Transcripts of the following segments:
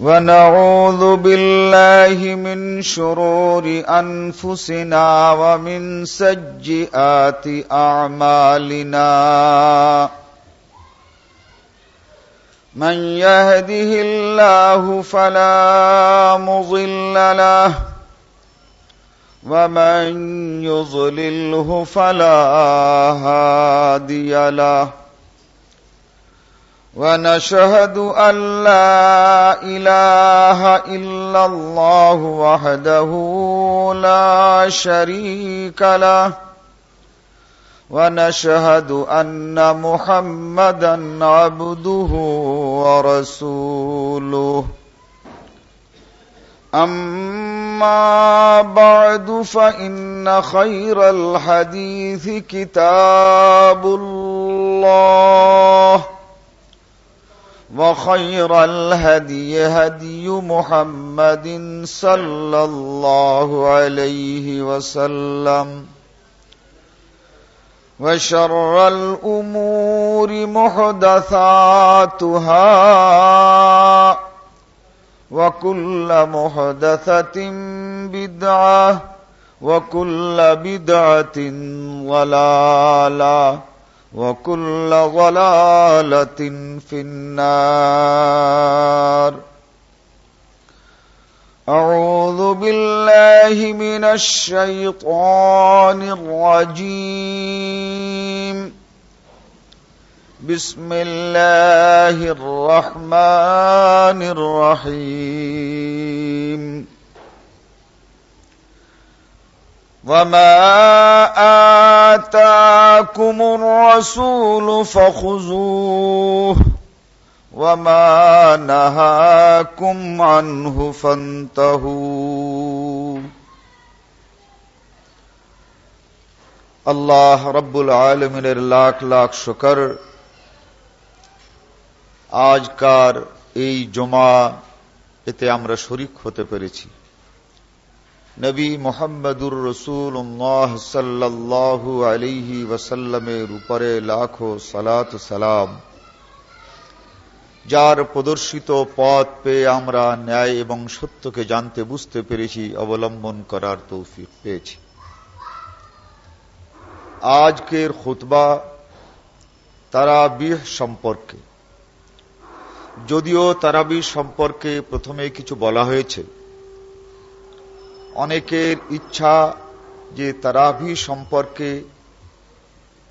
ونعوذ بالله من شرور أنفسنا ومن سيئات أعمالنا. من يهده الله فلا مضل له ومن يضلله فلا هادي له. ونشهد أن لا إله إلا الله وحده لا شريك له. ونشهد أن محمدا عبده ورسوله. أما بعد فإن خير الحديث كتاب الله. وخير الهدي هدي محمد صلى الله عليه وسلم وشر الأمور محدثاتها وكل محدثة بدعة وكل بدعة ضلالة وكل ضلالة في النار. أعوذ بالله من الشيطان الرجيم. بسم الله الرحمن الرحيم. وما آتاكم الرسول فخذوه وما نهاكم عنه فانتهوا আল্লাহ রব্বুল আলমিনের লাখ লাখ শুকর আজকার এই জমা এতে আমরা শরিক হতে পেরেছি নবী মোহাম্মদুর রসুল্লাহ সাল্লাহু আলিহি উপরে লাখো সালাত সালাম। যার প্রদর্শিত পথ পেয়ে আমরা ন্যায় এবং সত্যকে জানতে বুঝতে পেরেছি, অবলম্বন করার তৌফিক পেয়েছি। আজকের খুতবা তারাবিহ সম্পর্কে। যদিও তারাবিহ সম্পর্কে প্রথমে কিছু বলা হয়েছে অনেকের ইচ্ছা যে তারাভি সম্পর্কে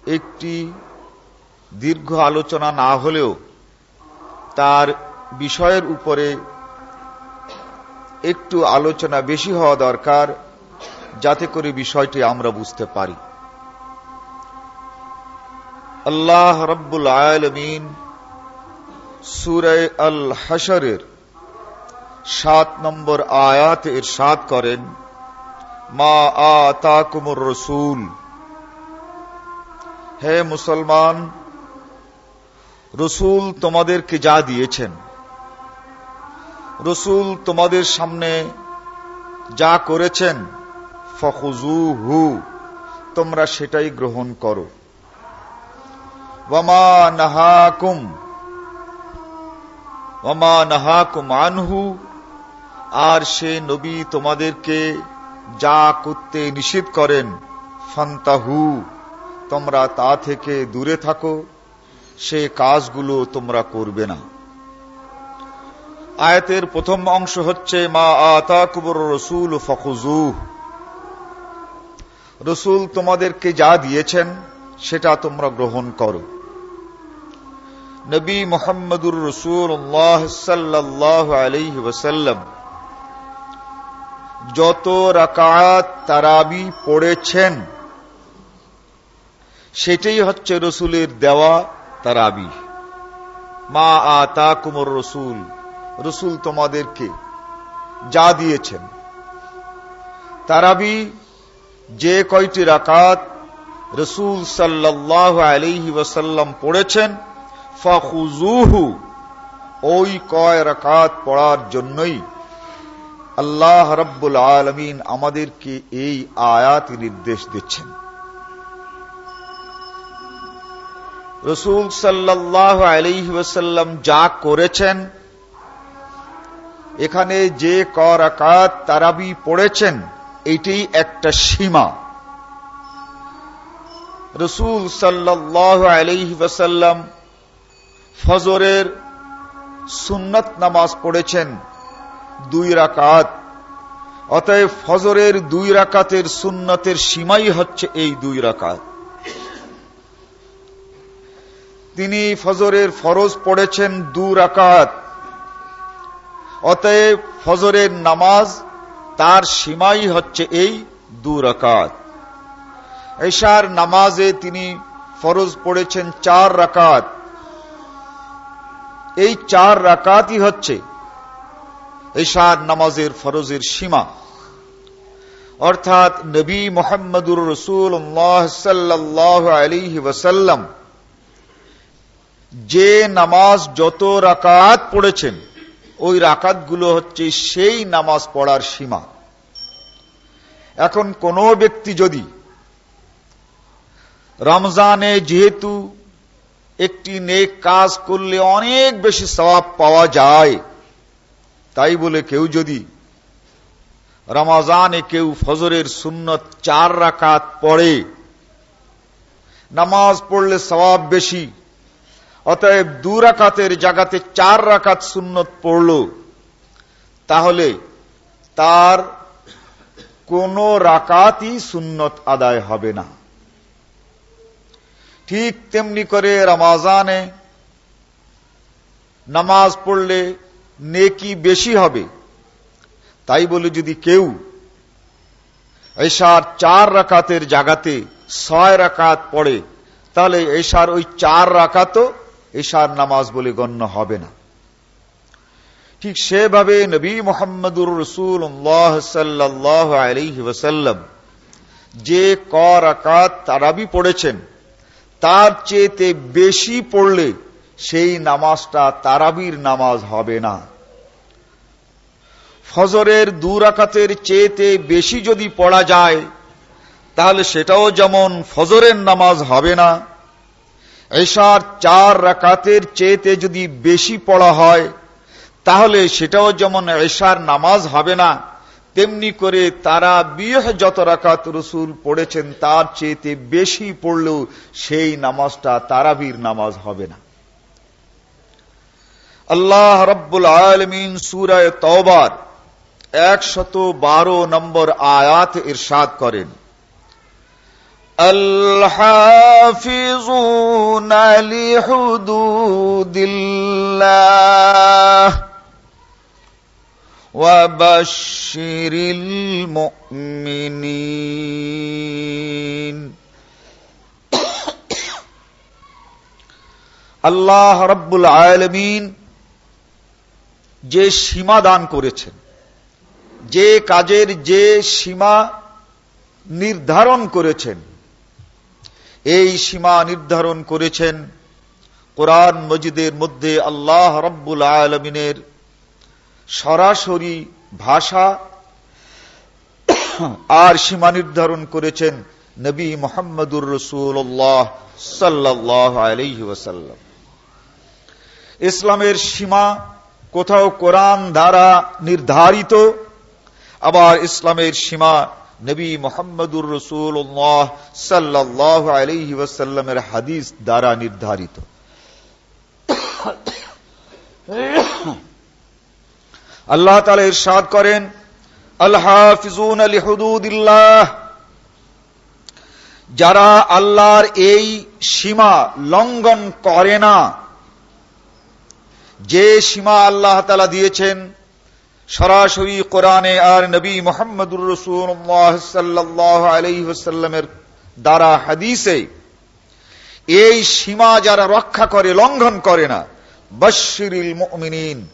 একটি দীর্ঘ আলোচনা না হলেও তার বিষয়ের উপরে একটু আলোচনা বেশি হওয়া দরকার, যাতে করে বিষয়টি আমরা বুঝতে পারি। আল্লাহ রব্বুল আলমিন সুরে আল হাসরের সাত নম্বর আয়াত এর ইরশাদ করেন, মা আতাকুমুর রসুল। হে মুসলমান, রসুল তোমাদেরকে যা দিয়েছেন, রসুল তোমাদের সামনে যা করেছেন ফখুজু হু তোমরা সেটাই গ্রহণ করো। ওয়ামা নাহাকুম ওয়ামা নাহাকুম আনহু আর সে নবী তোমাদেরকে যা করতে নিষেধ করেন, ফান্তাহু, তোমরা তা থেকে দূরে থাকো, সে কাজগুলো তোমরা করবে না। আয়াতের প্রথম অংশ হচ্ছে, মা আতা কুবর রসুল ফখুজু রসুল তোমাদেরকে যা দিয়েছেন, সেটা তোমরা গ্রহণ করো। নবী মোহাম্মদুর রসুল্লাহ সাল্লাহ আলহ ওসাল্লাম যত রাকাত তারাবি পড়েছেন, সেটাই হচ্ছে রসুলের দেওয়া তারাবি। মা আতা কুমর রসুল রসুল তোমাদেরকে যা দিয়েছেন। তারাবি যে কয়টি রাকাত রসুল সাল্লাহ আলিহি ওয়াসাল্লাম পড়েছেন ফাহুজুহু ওই কয় রাকাত পড়ার জন্যই আল্লাহ রব্বুল আলমিন আমাদেরকে এই আয়াত নির্দেশ দিচ্ছেন। রসুল সাল্লাহ আলিহি ওয়াসাল্লাম যা করেছেন, এখানে যে করাকাত তারাবি পড়েছেন এটি একটা সীমা। রসুল সাল্লাহ আলহি ওয়াসাল্লাম ফজরের সুন্নত নামাজ পড়েছেন দুই রাকাত। অতএব ফজরের দুই রাকাতের সুন্নতের সীমাই হচ্ছে এই দুই রাকাত। তিনি ফজরের ফরজ পড়েছেন দু রাকাত। অতএব ফজরের নামাজ তার সীমাই হচ্ছে এই দু রাকাত। এশার নামাজে তিনি ফরজ পড়েছেন চার রাকাত। এই চার রাকাতই হচ্ছে এশার নামাজের ফরজের সীমা। অর্থাৎ নবী মোহাম্মদুর রসুল সাল্লাহ আলিহি যে নামাজ যত রাকাত পড়েছেন, ওই রাকাতগুলো হচ্ছে সেই নামাজ পড়ার সীমা। এখন কোন ব্যক্তি যদি রমজানে যেহেতু একটি নেক কাজ করলে অনেক বেশি সবাব পাওয়া যায় তাই বলে কেউ যদি রমাজানে কেউ ফজরের সুন্নত চার রাকাত পড়ে, নামাজ পড়লে সবাব বেশি, অতএব দু রাকাতের জায়গাতে চার রাকাত সুন্নত পড়ল, তাহলে তার কোন রাকাতই সুন্নত আদায় হবে না। ঠিক তেমনি করে রমাজানে নামাজ পড়লে নেকি বেশি হবে। তাই বলে যদি কেউ এশার চার রাকাতের জাগাতে ছয় রাকাত পড়ে, তাহলে এশার ওই চার রাকাতও এশার নামাজ বলে গণ্য হবে না। ঠিক সেভাবে নবী মোহাম্মদুর রসুল সাল্লাহ যে ক রাকাত তারাবি পড়েছেন, তার চেয়েতে বেশি পড়লে সেই নামাজটা তারাবির নামাজ হবে না। ফজরের দু রাকাতের চেয়েতে বেশি যদি পড়া যায়, তাহলে সেটাও যেমন ফজরের নামাজ হবে না, এশার চার রাকাতের চেয়েতে যদি বেশি পড়া হয়, তাহলে সেটাও যেমন এশার নামাজ হবে না, তেমনি করে তারা বিয়ে যত রাকাত রসুল পড়েছেন, তার চেয়েতে বেশি পড়লেও সেই নামাজটা তারাবির নামাজ হবে না। আল্লাহ রব্বুল আলমিন সুরায় তওবার একশত বারো নম্বর আয়াত ইরশাদ করেন الحافظون لحدود الله وبشر المؤمنين আল্লাহ রব্বুল আলমিন যে সীমা দান করেছেন, যে কাজের যে সীমা নির্ধারণ করেছেন, এই সীমা নির্ধারণ করেছেন কোরআন মজিদের মধ্যে আল্লাহ রব্বুল আলমিনের সরাসরি ভাষা আর সীমা নির্ধারণ করেছেন নবী মোহাম্মদুর রসুল্লাহ সাল্লাহ আলহি ওসাল্লাম ইসলামের সীমা কোথাও কোরআন দ্বারা নির্ধারিত, আবার ইসলামের সীমা নবী মোহাম্মদুর রসুল্লাহ সাল্লাহ আলহি হাদিস দ্বারা নির্ধারিত। আল্লাহ তালা ইরশাদ করেন আল্লাহ ফিজুন আলী হুদুদিল্লাহ যারা আল্লাহর এই সীমা লঙ্ঘন করে না যে সীমা আল্লাহ তালা দিয়েছেন, সরাসরি কোরআনে আর নবী মোহাম্মদুর রসুল্লাহ সাল্লাহ আলহিহাস্লামের দ্বারা হাদিসে, এই সীমা যারা রক্ষা করে, লঙ্ঘন করে না বশিরিল মুমিনিন,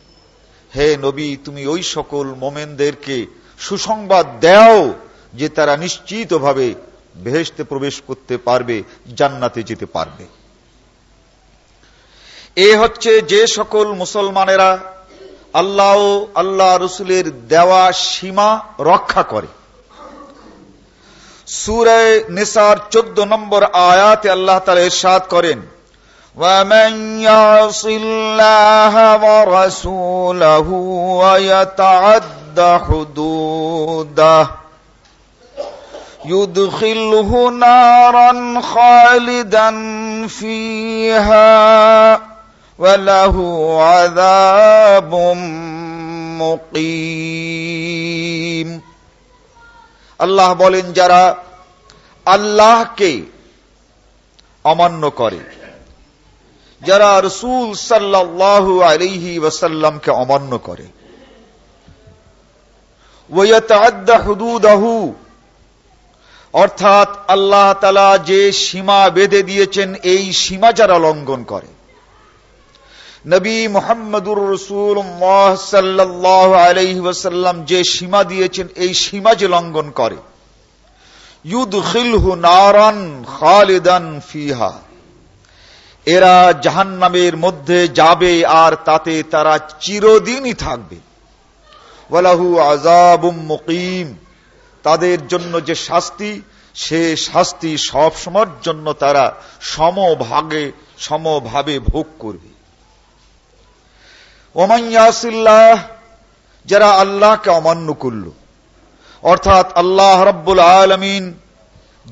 হে নবী, তুমি ওই সকল মোমেনদেরকে সুসংবাদ দেও যে তারা নিশ্চিতভাবে ভেস্তে প্রবেশ করতে পারবে, জান্নাতে যেতে পারবে। এ হচ্ছে যে সকল মুসলমানেরা আল্লাহ আল্লাহ রসুলের দেওয়া সীমা রক্ষা করে সুরায় নিসার চোদ্দ নম্বর আয়াতে আল্লাহ তালা ইরশাদ করেন ومن يعص الله ورسوله ويتعد حدوده يدخله نارا خالدا فيها وله عذاب মুকিম আল্লাহ বলেন যারা আল্লাহকে অমান্য করে যারা রসুল সাল্লাহ আলিহি ওয়াসাল্লামকে অমান্য করে হুদুদাহু অর্থাৎ আল্লাহ তালা যে সীমা বেঁধে দিয়েছেন এই সীমা যারা লঙ্ঘন করে নবী মোহাম্মদুর রসুল সাল্লাহ আলহি ওসাল্লাম যে সীমা দিয়েছেন, এই সীমা যে লঙ্ঘন করে ইউদ খিলহু নারান খালিদান ফিহা। এরা জাহান্নামের মধ্যে যাবে আর তাতে তারা চিরদিনই থাকবে। ওয়ালাহু আজাবুম মুকিম। তাদের জন্য যে শাস্তি, সে শাস্তি সবসময়ের জন্য তারা সমভাগে, সমভাবে ভোগ করবে। ওমাইয়াসিল্লাহ যারা আল্লাহকে অমান্য করল। অর্থাৎ আল্লাহ রব্বুল আলমিন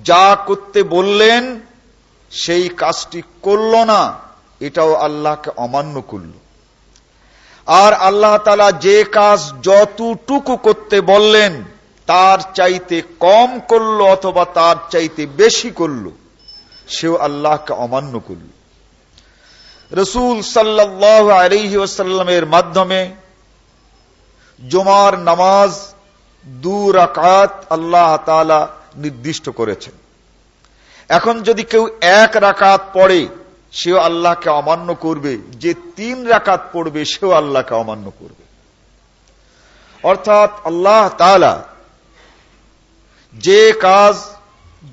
যা করতে বললেন, সেই কাজটি করল না, এটাও আল্লাহকে অমান্য করল। আর আল্লাহ তালা যে কাজ যতটুকু করতে বললেন, তার চাইতে কম করল অথবা তার চাইতে বেশি করল, সেও আল্লাহকে অমান্য করল। রসুল সাল্লাহ আলহি ওসাল্লামের মাধ্যমে জুমার নামাজ দু রাকাত আল্লাহ তালা নির্দিষ্ট করেছেন। এখন যদি কেউ এক রাকাত পড়ে, সেও আল্লাহকে অমান্য করবে। যে তিন রাকাত পড়বে, সেও আল্লাহকে অমান্য করবে। অর্থাৎ আল্লাহ তালা যে কাজ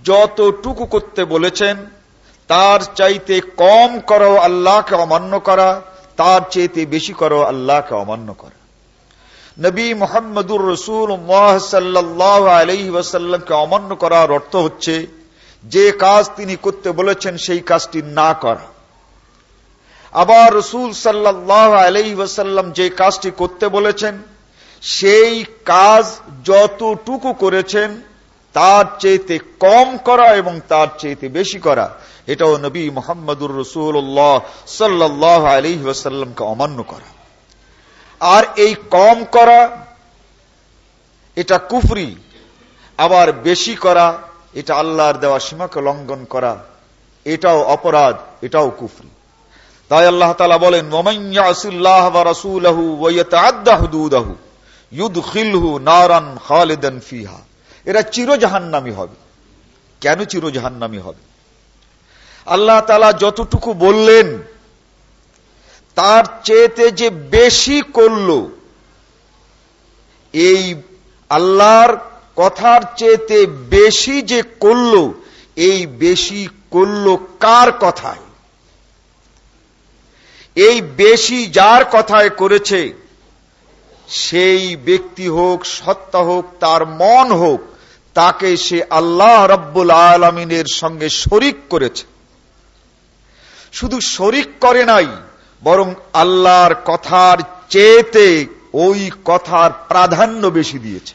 যতটুকু করতে বলেছেন তার চাইতে কম করো আল্লাহকে অমান্য করা, তার চাইতে বেশি করো আল্লাহকে অমান্য করা। নবী মোহাম্মদুর রসুল সাল্লাহ আলহি অমান্য করার অর্থ হচ্ছে, যে কাজ তিনি করতে বলেছেন সেই কাজটি না করা। আবার রসুল সাল্লাহ আলহি ওয়াসাল্লাম যে কাজটি করতে বলেছেন, সেই কাজ যতটুকু করেছেন তার চেয়েতে কম করা এবং তার চেয়েতে বেশি করা, এটাও নবী মোহাম্মদুর রসুল্লাহ সাল্লাহ আলী অমান্য করা। আর এই কম করা, এটা কুফরি, আবার বেশি করা, এটা আল্লাহর দেওয়া সীমাকে লঙ্ঘন করা, এটাও অপরাধ, এটাও কুফরি। তাই আল্লাহ তালা বলেন মোমাইয়াসুল্লাহ রসুলহু ওয়াইয়াতাহুদাহু ইউদ খিলহু নারান খালেদান ফিহা। এরা চিরজাহান্নামী হবে। কেন চিরজাহান্নামী হবে? আল্লাহ তালা যতটুকু বললেন, তার চেয়েতে যে বেশি করল, এই আল্লাহর কথার চেয়েতে বেশি যে করল, এই বেশি করল কার কথায়? এই বেশি যার কথায় করেছে, সেই ব্যক্তি হোক, সত্তা হোক, তার মন হোক তাকে সে আল্লাহ রব্বুল আলমিনের সঙ্গে শরিক করেছে। শুধু শরিক করে নাই, বরং আল্লাহর কথার চেয়েতে ওই কথার প্রাধান্য বেশি দিয়েছে।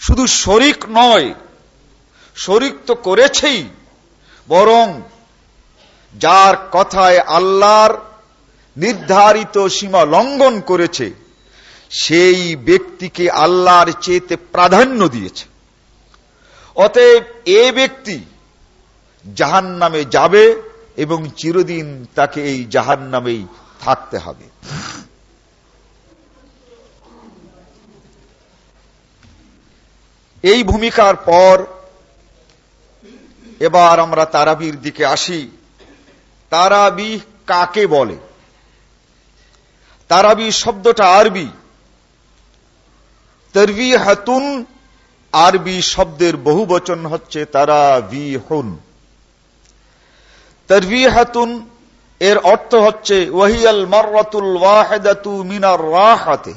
শুধু শরিক নয়, শরিক তো করেছেই, বরং যার কথায় আল্লাহর নির্ধারিত সীমা লঙ্ঘন করেছে, সেই ব্যক্তিকে আল্লাহর চেয়েতে প্রাধান্য দিয়েছে। অতএব এ ব্যক্তি জাহান নামে যাবে এবং চিরদিন তাকে এই জাহান নামেই থাকতে হবে। এই ভূমিকার পর এবার আমরা তারাবির দিকে আসি। তারাবি কাকে বলে? তারাবি শব্দটা আরবি। তরবি হাতুন আরবি শব্দের বহু বচন হচ্ছে তারা ভি হুন তরবিহাতুন, এর অর্থ হচ্ছে, ওয়াহিয়াল মাররাতুল ওয়াহিদাতু মিনার রাহাতে।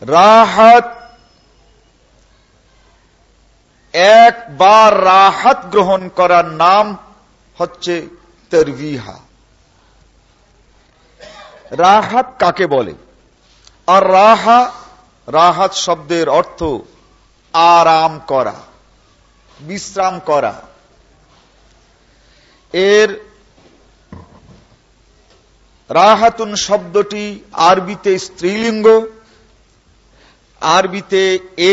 রাহাত একবার রাহাত গ্রহণ করার নাম হচ্ছে তরবিহা। রাহাত কাকে বলে? আর রাহা রাহাত শব্দের অর্থ আরাম করা, বিশ্রাম করা। এর রাহাতুন শব্দটি আরবিতে স্ত্রীলিঙ্গ, আরবিতে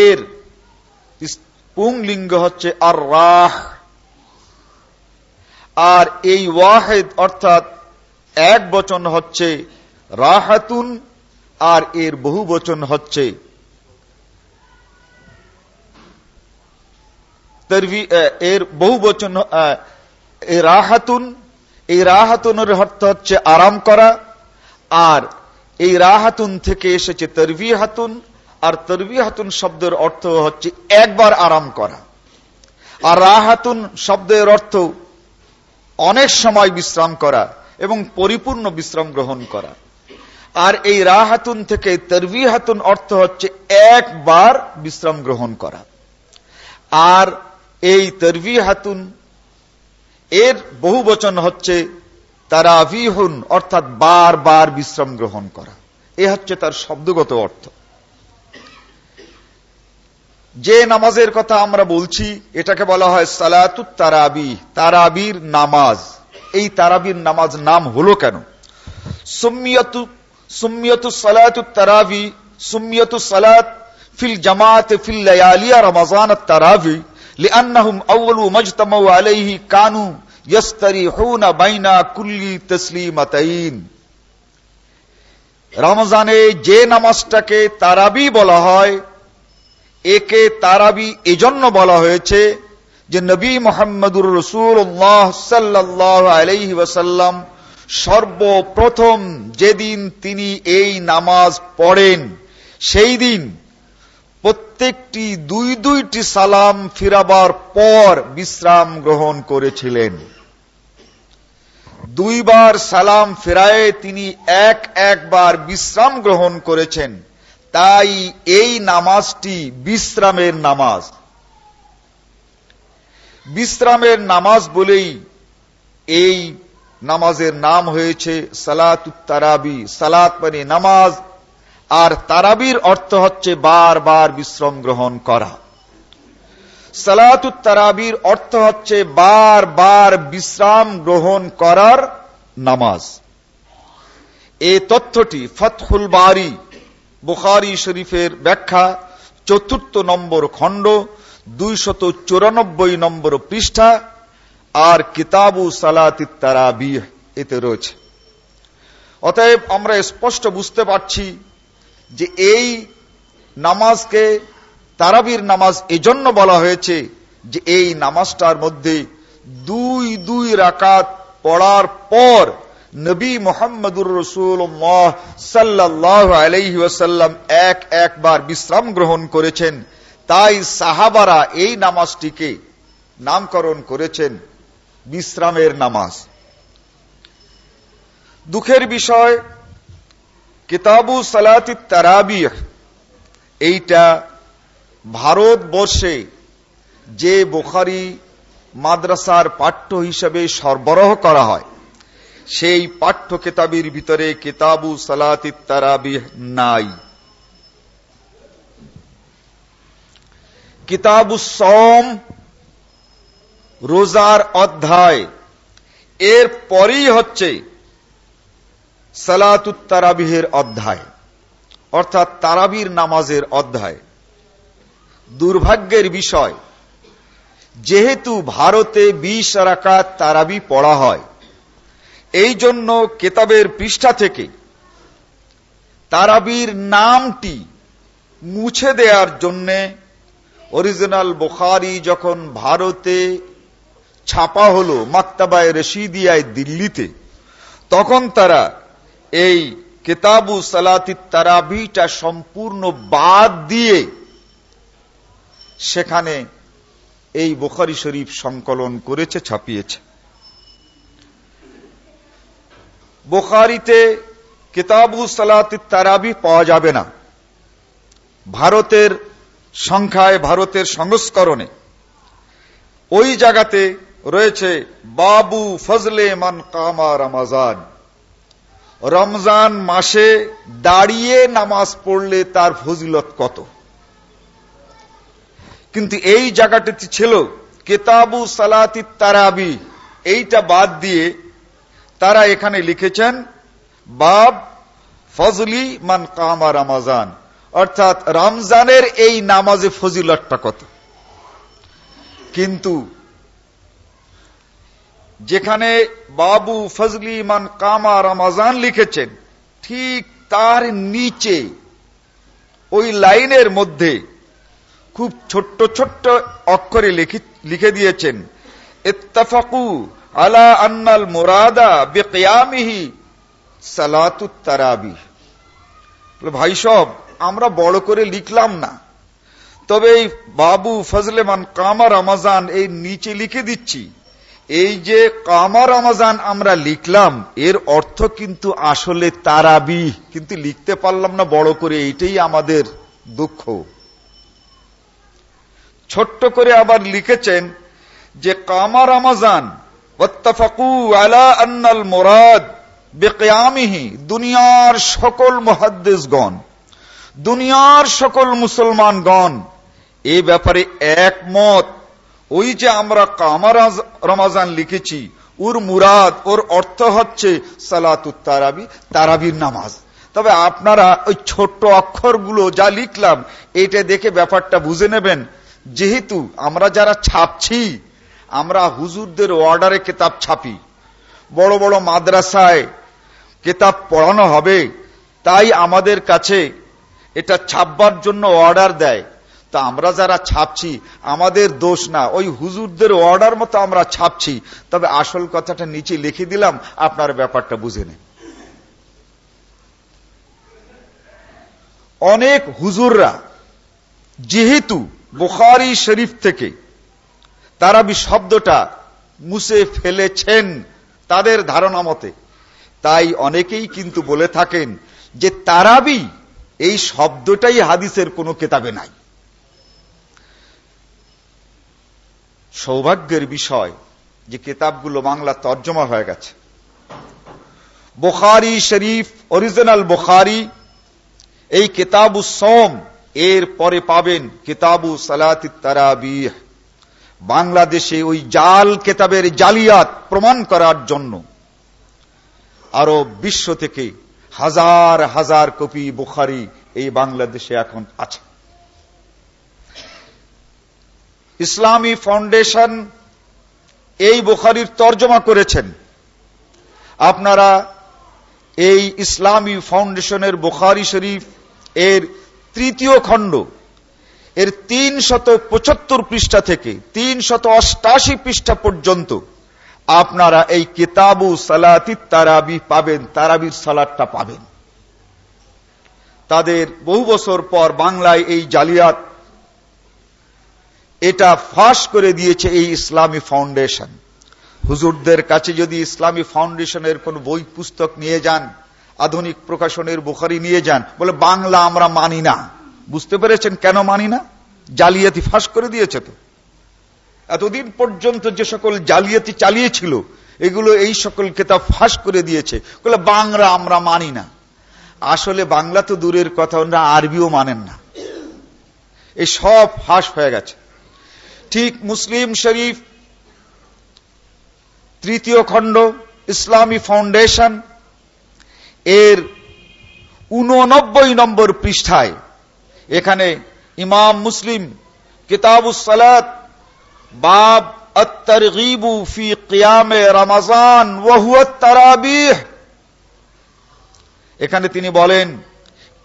এর পুংলিঙ্গ হচ্ছে আর রাহ আর এই ওয়াহেদ অর্থাৎ এক বচন হচ্ছে রাহাতুন, আর এর বহু বচন হচ্ছে এর বহু বচন রাহাতুন, এই রাহাতুনের অর্থ হচ্ছে আরাম করা, আর এই রাহাতুন থেকে এসেছে তরবি হাতুন আর তরবি হাতুন শব্দের অর্থ হচ্ছে একবার আরাম করা। আর রাহাতুন শব্দের অর্থ অনেক সময় বিশ্রাম করা এবং পরিপূর্ণ বিশ্রাম গ্রহণ করা। আর এই রাহাতুন থেকে তরবি হাতুন অর্থ হচ্ছে একবার বিশ্রাম গ্রহণ করা। আর এই তরবি হাতুন এর বহু বচন হচ্ছে তারা আভিহুন অর্থাৎ বার বার বিশ্রাম গ্রহণ করা। এ হচ্ছে তার শব্দগত অর্থ। যে নামাজের কথা আমরা বলছি, এটাকে বলা হয় সালাতু তারাবি তারাবির নামাজ। এই তারাবির নামাজ নাম হলো কেন? সুমিয়তু সুমিয়তু সালাতু তারাবি সুমিয়তু সালাত ফিল জামাত ফিল লায়ালিয়া রমাজান তারাবি لأنهم أول ما اجتمعوا عليه كانوا يستريحون بين كل تسليمتين রমজানে যে নামাজটাকে তারাবি বলা হয় একে তারাবি এজন্য বলা হয়েছে যে নবী মোহাম্মদুর রসুল্লাহ সাল্লাহ আলহি ওয়াসাল্লাম সর্বপ্রথম যেদিন তিনি এই নামাজ পড়েন সেই দিন প্রত্যেকটি দুই দুইটি সালাম ফিরাবার পর বিশ্রাম গ্রহণ করেছিলেন। দুইবার সালাম ফেরায়ে তিনি এক একবার বিশ্রাম গ্রহণ করেছেন। তাই এই নামাজটি বিশ্রামের নামাজ। বিশ্রামের নামাজ বলেই এই নামাজের নাম হয়েছে সালাত উত্তারাবি সালাত মানে নামাজ আর তারাবির অর্থ হচ্ছে বার বার বিশ্রাম গ্রহণ করা। সালাত তারাবির অর্থ হচ্ছে বার বার বিশ্রাম গ্রহণ করার নামাজ। এ তথ্যটি ফতহুল বারি, বুখারি শরীফের ব্যাখ্যা, চতুর্থ নম্বর খণ্ড, দুইশত চুরানব্বই নম্বর পৃষ্ঠা আর কিতাবু সালাতি তারাবি এতে রয়েছে। অতএব আমরা স্পষ্ট বুঝতে পারছি যে এই নামাজকে তারাবির নামাজ এজন্য বলা হয়েছে যে এই নামাজটার মধ্যে দুই দুই রাকাত পড়ার পর নবী মোহাম্মদুর রসুল্লাহ সাল্লাহ এক, একবার বিশ্রাম গ্রহণ করেছেন। তাই সাহাবারা এই নামাজটিকে নামকরণ করেছেন বিশ্রামের নামাজ। দুঃখের বিষয় কিতাবু সালাতি তারাবি এইটা ভারতবর্ষে যে বোখারি মাদ্রাসার পাঠ্য হিসেবে সরবরাহ করা হয়, সেই পাঠ্য কেতাবির ভিতরে কিতাবু সালাতি তারাবি নাই। কিতাবু সম রোজার অধ্যায় এর পরেই হচ্ছে সালাতুত তারাবিহের অধ্যায়, অর্থাৎ তারাবির নামাজের অধ্যায়। দুর্ভাগ্যের বিষয়, যেহেতু ভারতে বিশ রাকাত তারাবি পড়া হয় এই জন্য কেতাবের পৃষ্ঠা থেকে তারাবির নামটি মুছে দেওয়ার জন্যে অরিজিনাল বোখারি যখন ভারতে ছাপা হল মাক্তাবায় রশিদিয়ায় দিল্লিতে, তখন তারা এই কেতাবু সালাতি তারাবিটা সম্পূর্ণ বাদ দিয়ে সেখানে এই বুখারি শরীফ সংকলন করেছে, ছাপিয়েছে। বোখারিতে কেতাবু সালাতি তারাবি পাওয়া যাবে না। ভারতের সংখ্যায়, ভারতের সংস্করণে। ওই জায়গাতে রয়েছে, বাবু ফজলে মান কামা রমাজান। রমজান মাসে দাঁড়িয়ে নামাজ পড়লে তার ফজিলত কত? কিন্তু এই জায়গাটিতে ছিল কেতাবু সালাতি তারাবি। এইটা বাদ দিয়ে তারা এখানে লিখেছেন, বাব ফজলি মান কামা রমাজান। অর্থাৎ রমজানের এই নামাজে ফজিলতটা কত? কিন্তু যেখানে বাবু ফজলি মান কামা রমাজান লিখেছেন, ঠিক তার নিচে, ওই লাইনের মধ্যে খুব ছোট্ট ছোট্ট অক্ষরে লিখে দিয়েছেন, ইত্তাফাকু আলা আন্নাল মোরাদা বেকিয়ামিহি সালাতুত তারাবি ভাই সব আমরা বড় করে লিখলাম না। তবে এই বাবু ফজলেমান কামা রমাজান এই নিচে লিখে দিচ্ছি। এই যে কামা রমাজান আমরা লিখলাম, এর অর্থ কিন্তু আসলে তারাবি। কিন্তু লিখতে পারলাম না বড় করে, এইটাই আমাদের দুঃখ। ছোট্ট করে আবার লিখেছেন যে, কামা রমাজান আলা আন্নাল মোরাদ বেকয়ামিহি, দুনিয়ার সকল মহাদ্দেশগণ দুনিয়ার সকল মুসলমানগণ, এ ব্যাপারে একমত। ওই যে আমরা কামার রমাজান লিখেছি, ওর মুরাদ, ওর অর্থ হচ্ছে সালাতুত তারাবি, তারাবির নামাজ। তবে আপনারা ওই ছোট্ট অক্ষরগুলো যা লিখলাম এটা দেখে ব্যাপারটা বুঝে নেবেন। যেহেতু আমরা যারা ছাপছি, আমরা হুজুরদের অর্ডারে কেতাব ছাপি। বড় বড় মাদ্রাসায় কেতাব পড়ানো হবে, তাই আমাদের কাছে এটা ছাপবার জন্য অর্ডার দেয়। তা আমরা যারা ছাপছি, আমাদের দোষ না। ওই হুজুরদের অর্ডার মতো আমরা ছাপছি। তবে আসল কথাটা নিচে লিখে দিলাম, আপনার ব্যাপারটা বুঝে নেন। অনেক হুজুররা, যেহেতু বুখারি শরীফ থেকে তারাবি শব্দটা মুছে ফেলেছেন তাদের ধারণা মতে, তাই অনেকেই কিন্তু বলে থাকেন যে তারাবি এই শব্দটাই হাদিসের কোনো কেতাবে নাই। সৌভাগ্যের বিষয় যে কিতাবগুলো বাংলা তর্জমা হয়ে গেছে। বোখারি শরীফ, অরিজিনাল বোখারি, এই কিতাবু সোম এর পরে পাবেন কিতাবু সালাতি তারাবিহ। বাংলাদেশে ওই জাল কেতাবের জালিয়াত প্রমাণ করার জন্য আরও বিশ্ব থেকে হাজার হাজার কপি বুখারি এই বাংলাদেশে এখন আছে। ইসলামী ফাউন্ডেশন এই বুখারির তর্জমা করেছেন। আপনারা এই ইসলামী ফাউন্ডেশনের বুখারি শরীফ এর তৃতীয় খণ্ড, এর তিন শত পঁচাত্তর পৃষ্ঠা থেকে তিন শত অষ্টাশি পৃষ্ঠা পর্যন্ত আপনারা এই কিতাবু সালাতি তারাবি পাবেন, তারাবির সালাদটা পাবেন। তাদের বহু বছর পর বাংলায় এই জালিয়াত এটা ফাঁস করে দিয়েছে এই ইসলামী ফাউন্ডেশন। হুজুরদের কাছে যদি ইসলামী ফাউন্ডেশনের কোন বই পুস্তক নিয়ে যান, আধুনিক প্রকাশনের বুখারি নিয়ে যান, বলে বাংলা আমরা মানি না। বুঝতে পেরেছেন কেন মানি না? জালিয়াতি ফাঁস করে দিয়েছে তো। এতদিন পর্যন্ত যে সকল জালিয়াতি চালিয়েছিল, এগুলো এই সকল কেতাব ফাঁস করে দিয়েছে। বলে বাংলা আমরা মানি না। আসলে বাংলা তো দূরের কথা, ওনারা আরবিও মানেন না। এই সব ফাঁস হয়ে গেছে। ঠিক মুসলিম শরীফ, তৃতীয় খণ্ড, ইসলামী ফাউন্ডেশন, এর উননব্বই নম্বর পৃষ্ঠায়। এখানে ইমাম মুসলিম কিতাবুসালাত বাব আত্তারগিবু ফি কিয়ামে রমাজান তারাবিহ এখানে তিনি বলেন,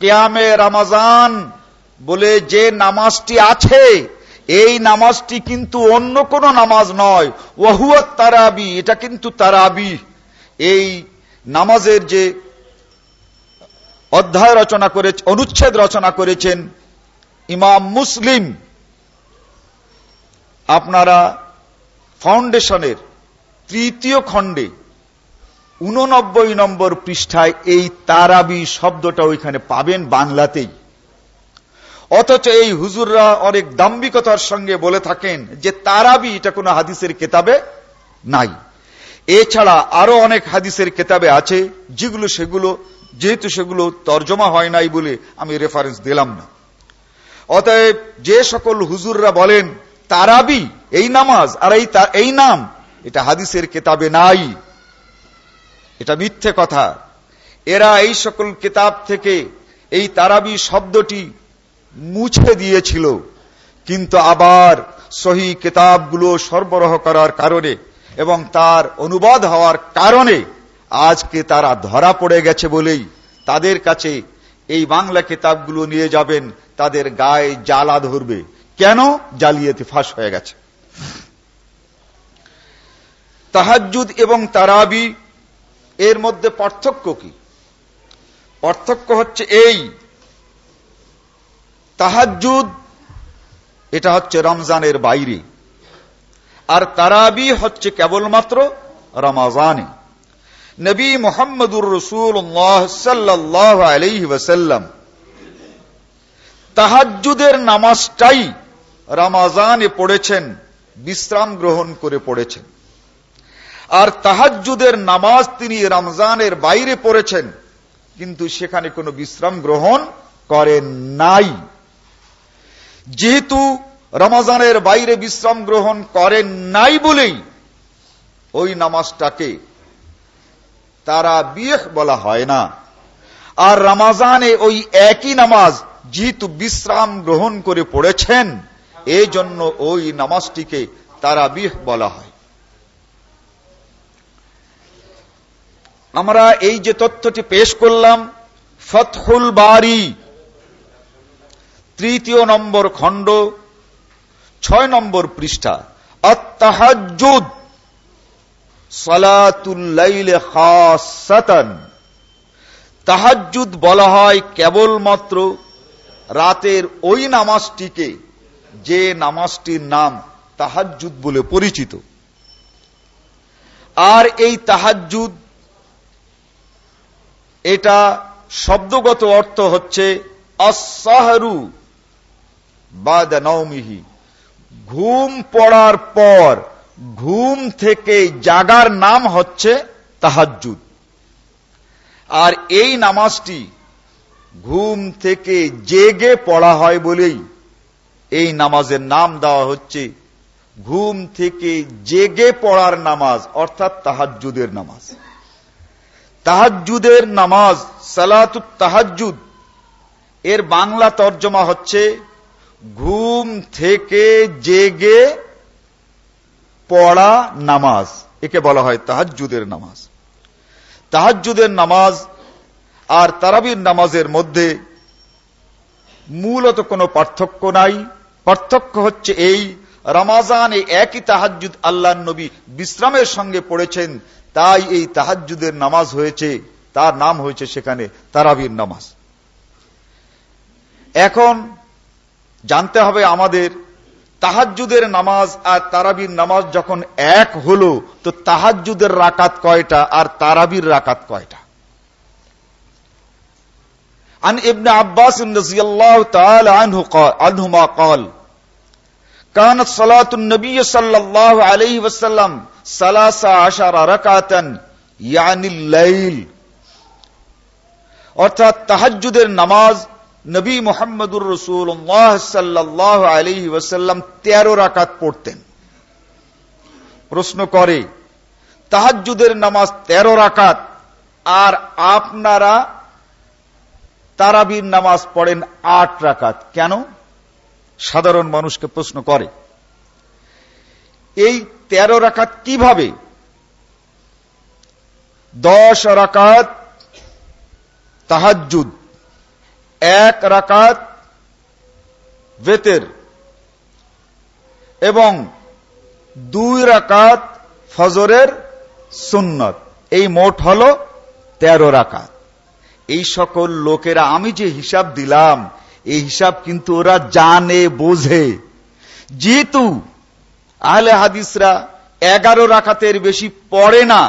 কিয়ামে রমাজান বলে যে নামাজটি আছে এই নামাজটি কিন্তু অন্য কোন নামাজ নয়। ওয়াহুয়াত তারাবি, এটা কিন্তু তারাবি। এই নামাজের যে অধ্যায় রচনা করে অনুচ্ছেদ রচনা করেছেন ইমাম মুসলিম। আপনারা ফাউন্ডেশনের তৃতীয় খণ্ডে উননব্বই নম্বর পৃষ্ঠায় এই তারাবি শব্দটা ওইখানে পাবেন বাংলাতেই। অথচ এই হুজুররা অনেক দাম্বিকতার সঙ্গে বলে থাকেন যে তারাবি এটা কোনো হাদিসের কেতাবে নাই। এছাড়া আরও অনেক হাদিসের কেতাবে আছে, যেগুলো সেগুলো, যেহেতু সেগুলো তর্জমা হয় নাই বলে আমি রেফারেন্স দিলাম না। অতএব যে সকল হুজুররা বলেন, তারাবি, এই নামাজ, আর এই এই নাম, এটা হাদিসের কেতাবে নাই। এটা মিথ্যে কথা। এরা এই সকল কেতাব থেকে এই তারাবি শব্দটি মুছে দিয়েছিল। কিন্তু আবার সহি কিতাবগুলো সরবরাহ করার কারণে এবং তার অনুবাদ হওয়ার কারণে আজকে তারা ধরা পড়ে গেছে বলেই তাদের কাছে এই বাংলা কিতাবগুলো নিয়ে যাবেন, তাদের গায়ে জ্বালা ধরবে। কেন? জালিয়াতি ফাঁস হয়ে গেছে। তাহাজুদ এবং তারাবি এর মধ্যে পার্থক্য কি? পার্থক্য হচ্ছে এই তাহাজুদ এটা হচ্ছে রমজানের বাইরে। আর তারাবি হচ্ছে কেবলমাত্র রমাজানে। নবী মোহাম্মদুর রসুল্লাহ সাল্লাহ আলহি ওসাল্লাম তাহাজুদের নামাজটাই রামাজানে পড়েছেন, বিশ্রাম গ্রহণ করে পড়েছেন। আর তাহাজুদের নামাজ তিনি রমজানের বাইরে পড়েছেন, কিন্তু সেখানে কোনো বিশ্রাম গ্রহণ করেন নাই। যেহেতু রমজানের বাইরে বিশ্রাম গ্রহণ করেন নাই বলেই ওই নামাজটাকে তারা বিয়ে বলা হয় না। আর রমাজানে ওই একই নামাজ যেহেতু বিশ্রাম গ্রহণ করে পড়েছেন এই জন্য ওই নামাজটিকে তারা বিহ বলা হয়। আমরা এই যে তথ্যটি পেশ করলাম, ফতহুল বাড়ি তৃতীয় নম্বর খণ্ড, ছয় নম্বর পৃষ্ঠা আত্মাহাজুদ সলাতুল্লাইলে খাসাতান। তাহাজুদ বলা হয় কেবলমাত্র রাতের ওই নামাজটিকে যে নামাজটির নাম তাহাজুদ বলে পরিচিত। আর এই তাহাজুদ এটা শব্দগত অর্থ হচ্ছে অসাহরু বা নৌমিহি ঘুম পড়ার পর ঘুম থেকে জাগার নাম হচ্ছে তাহাজুদ আর এই নামাজটি ঘুম থেকে জেগে পড়া হয় বলেই এই নামাজের নাম দেওয়া হচ্ছে। ঘুম থেকে জেগে পড়ার নামাজ, অর্থাৎ তাহাজুদের নামাজ। তাহাজুদের নামাজ সালাতু তাহাজুদ এর বাংলা তর্জমা হচ্ছে ঘুম থেকে জেগে পড়া নামাজ, একে বলা হয় তাহাজুদের নামাজ। তাহাজুদের নামাজ আর তারাবির নামাজের মধ্যে মূলত কোনো পার্থক্য নাই। পার্থক্য হচ্ছে এই, রমাজান একই তাহাজুদ আল্লাহ নবী বিশ্রামের সঙ্গে পড়েছেন, তাই এই তাহাজুদের নামাজ হয়েছে, তার নাম হয়েছে সেখানে তারাবির নামাজ। এখন জানতে হবে আমাদের তাহাজুদের নামাজ আর তারাবির নামাজ যখন এক হলো তো তাহাজুদের রাকাত কয়টা আর তারাবির রাকাত কয়টা عن ابن عباس رضي الله تعالى عنه قال عنهما قال كانت صلاة النبي صلى الله عليه وسلم ثلاث عشر ركعة يعني الليل অর্থাৎ তাহাজুদের নামাজ নবী মোহাম্মদুর রসুল্লাহ সাল্লাহ আলী তেরো রাকাত পড়তেন। প্রশ্ন করে তাহাজুদের নামাজ তেরো রাকাত, আর আপনারা তারাবির নামাজ পড়েন আট রাকাত। কেন? সাধারণ মানুষকে প্রশ্ন করে, এই তেরো রাকাত কীভাবে? দশ রাকাত তাহাজুদ এক রাকাত বেতের এবং দুই রাকাত ফজরের সুন্নত। এই মোট হল তেরো রাকাত। এই সকল লোকেরা, আমি যে হিসাব দিলাম, এই হিসাব কিন্তু ওরা জানে, বোঝে। যেহেতু আহলে হাদিসরা এগারো রাখাতের বেশি পড়ে না,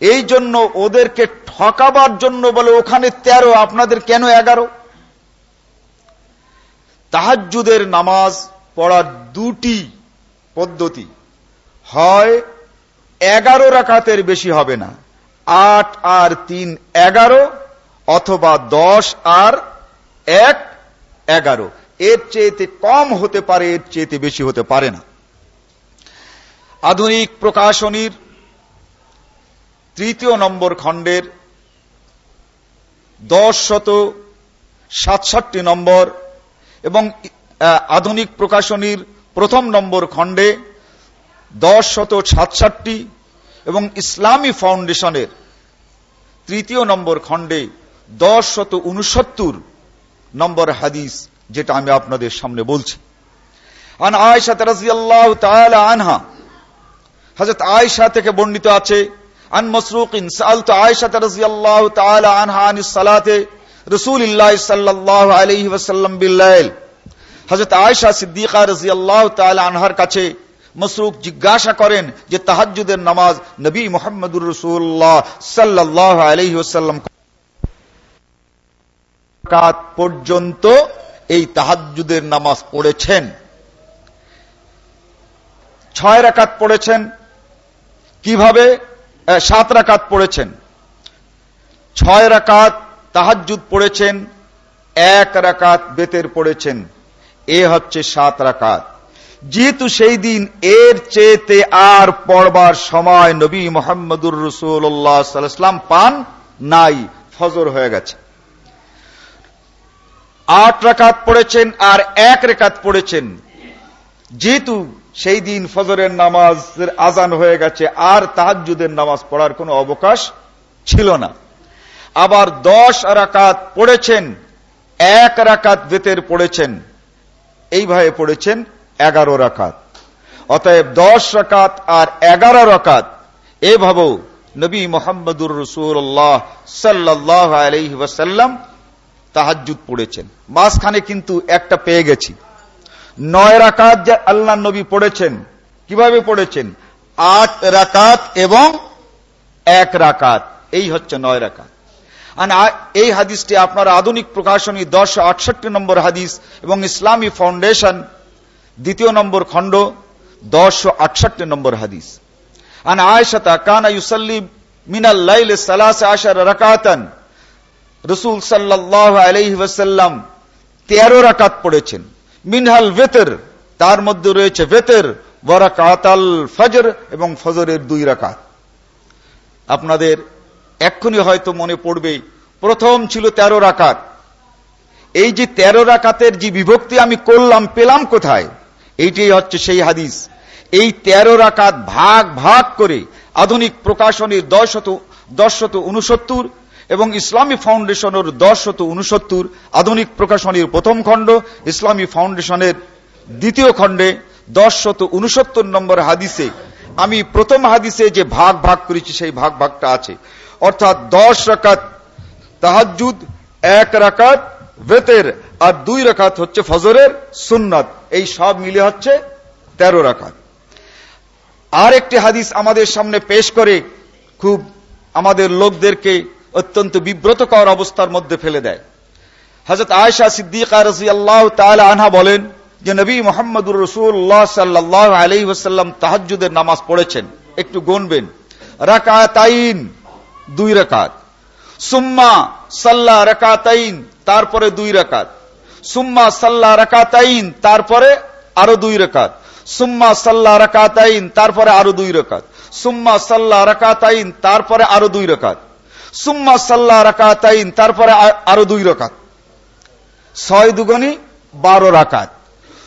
এই জন্য ওদেরকে ঠকাবার জন্য বলে, ওখানে তেরো, আপনাদের কেন এগারো? তাহাজুদের নামাজ পড়ার দুটি পদ্ধতি। হয়, এগারো রাকাতের বেশি হবে না, আট আর তিন এগারো, অথবা দশ আর এক এগারো। এর চেয়েতে কম হতে পারে, এর চেয়েতে বেশি হতে পারে না। আধুনিক প্রকাশনীর তৃতীয় নম্বর খণ্ডের দশ শত সাতষট্টি নম্বর এবং আধুনিক প্রকাশনীর প্রথম নম্বর খণ্ডে দশ শত সাতষট্টি এবং ইসলামী ফাউন্ডেশনের তৃতীয় নম্বর খণ্ডে দশ শত উনসত্তর নম্বর হাদিস যেটা আমি আপনাদের সামনে বলছি। আন আয়সা রাজিয়াল্লাহ তাআলা আনহা, হযরত আয়েশা থেকে বর্ণিত আছে, আন মাসরুকিন সাআলতু আয়েশা রাদিয়াল্লাহু তাআলা আনহা আনিস সালাতে জিজ্ঞাসা করেন যে তাহাজ্জুদের নামাজ নবী মুহাম্মদুর রাসূলুল্লাহ সাল্লাল্লাহু আলাইহি ওয়াসাল্লাম কাত পর্যন্ত এই তাহাজ্জুদের নামাজ পড়েছেন। ছয় রাকাত পড়েছেন। কীভাবে? সাত রাকাত পড়েছেন। ছয় রাকাত তাহাজুদ পড়েছেন, এক রাকাত বেতের পড়েছেন, এ হচ্ছে সাত রাকাত। যেহেতু সেই দিন এর চেয়েতে আর পড়বার সময় নবী মোহাম্মদুর রসুল্লাহাম পান নাই, ফজর হয়ে গেছে। আট রাকাত পড়েছেন আর এক রেখাত পড়েছেন। যেহেতু সেই দিন ফজরের নামাজ আজান হয়ে গেছে, আর তাহাজুদের নামাজ পড়ার কোনো অবকাশ ছিল না। আবার দশ রাকাত পড়েছেন, এক রাকাত বেতের পড়েছেন। এইভাবে পড়েছেন এগারো রাকাত। অতএব দশ রাকাত আর এগারো রাকাত এভাবেও নবী মোহাম্মদুর রসুল্লাহ সাল্লাহ আলহি তাহাজুদ পড়েছেন। মাঝখানে কিন্তু একটা পেয়ে গেছি। নয় রাকাত যে আল্লাহ নবী পড়েছেন, কীভাবে পড়েছেন? আট রাকাত এবং এক রাকাত। এই হচ্ছে নয় রাকাত। এই হাদিসটি আপনার আধুনিক প্রকাশনী দশ আটষট্টি নম্বর হাদিস এবং ইসলামী ফাউন্ডেশন দ্বিতীয় নম্বর খণ্ড দশ আটষট্টি নম্বর হাদিস। আন আয়সাতা কানা ইউসাল্লি মিনাল রাকাতান। রসুল সাল্লাহ আলহি ওয়াসাল্লাম তেরো রাকাত পড়েছেন। মিনহাল ভেতর, তার মধ্যে রয়েছে ভেতর বরাকাতাল ফজর এবং ফজরের দুই রাকাত। আপনাদের এক্ষুনি হয়তো মনে পড়বে, প্রথম ছিল তেরো রাকাত। এই যে তেরো রাকাতের যে বিভক্তি আমি করলাম, পেলাম কোথায়? এইটাই হচ্ছে সেই হাদিস। এই তেরো রাকাত ভাগ ভাগ করে আধুনিক প্রকাশনীর দশ শত দশ শত উনসত্তর এবং ইসলামী ফাউন্ডেশনের দশ শত উনসত্তর আধুনিক প্রকাশনীর প্রথম খণ্ড, ইসলামী ফাউন্ডেশনের দ্বিতীয় খণ্ডে দশ শত উনসত্তর নম্বর হাদিসে আমি প্রথম হাদিসে যে ভাগ ভাগ করেছি, সেই ভাগ, ভাগটা আছে। অর্থাৎ দশ রাকাত তাহাজুদ এক রাকাত বেতের আর দুই রাকাত হচ্ছে ফজরের সুন্নাত। এই সব মিলে হচ্ছে তেরো রাকাত। আর একটি হাদিস আমাদের সামনে পেশ করে, খুব আমাদের লোকদেরকে অত্যন্ত বিব্রতকর অবস্থার মধ্যে ফেলে দেয়। হজরত আয়সা সিদ্দিকা আল্লাহ আনহা বলেন যে, নবী মোহাম্মদুর রসুল্লাহ সাল্লাহ আলি ওসাল্লাম তাহাজুদের নামাজ পড়েছেন। একটু গণবেন রাকাতাইন। দুই রাকাত। সুম্মা সাল্লা রাকাতাইন, তারপরে দুই রাকাত। সুম্মা সাল্লা রাকাতাইন, তারপরে আরও দুই রাকাত। সুম্মা সাল্লা রাকাতাইন, তারপরে আরও দুই রাকাত। সুম্মা সাল্লা রাকাতাইন, তারপরে আরও দুই রাকাত। সুম্মা সাল্লা রাকাতাইন, তারপরে আরও দুই রাকাত। ছয় দুগনি বারো রাকাত।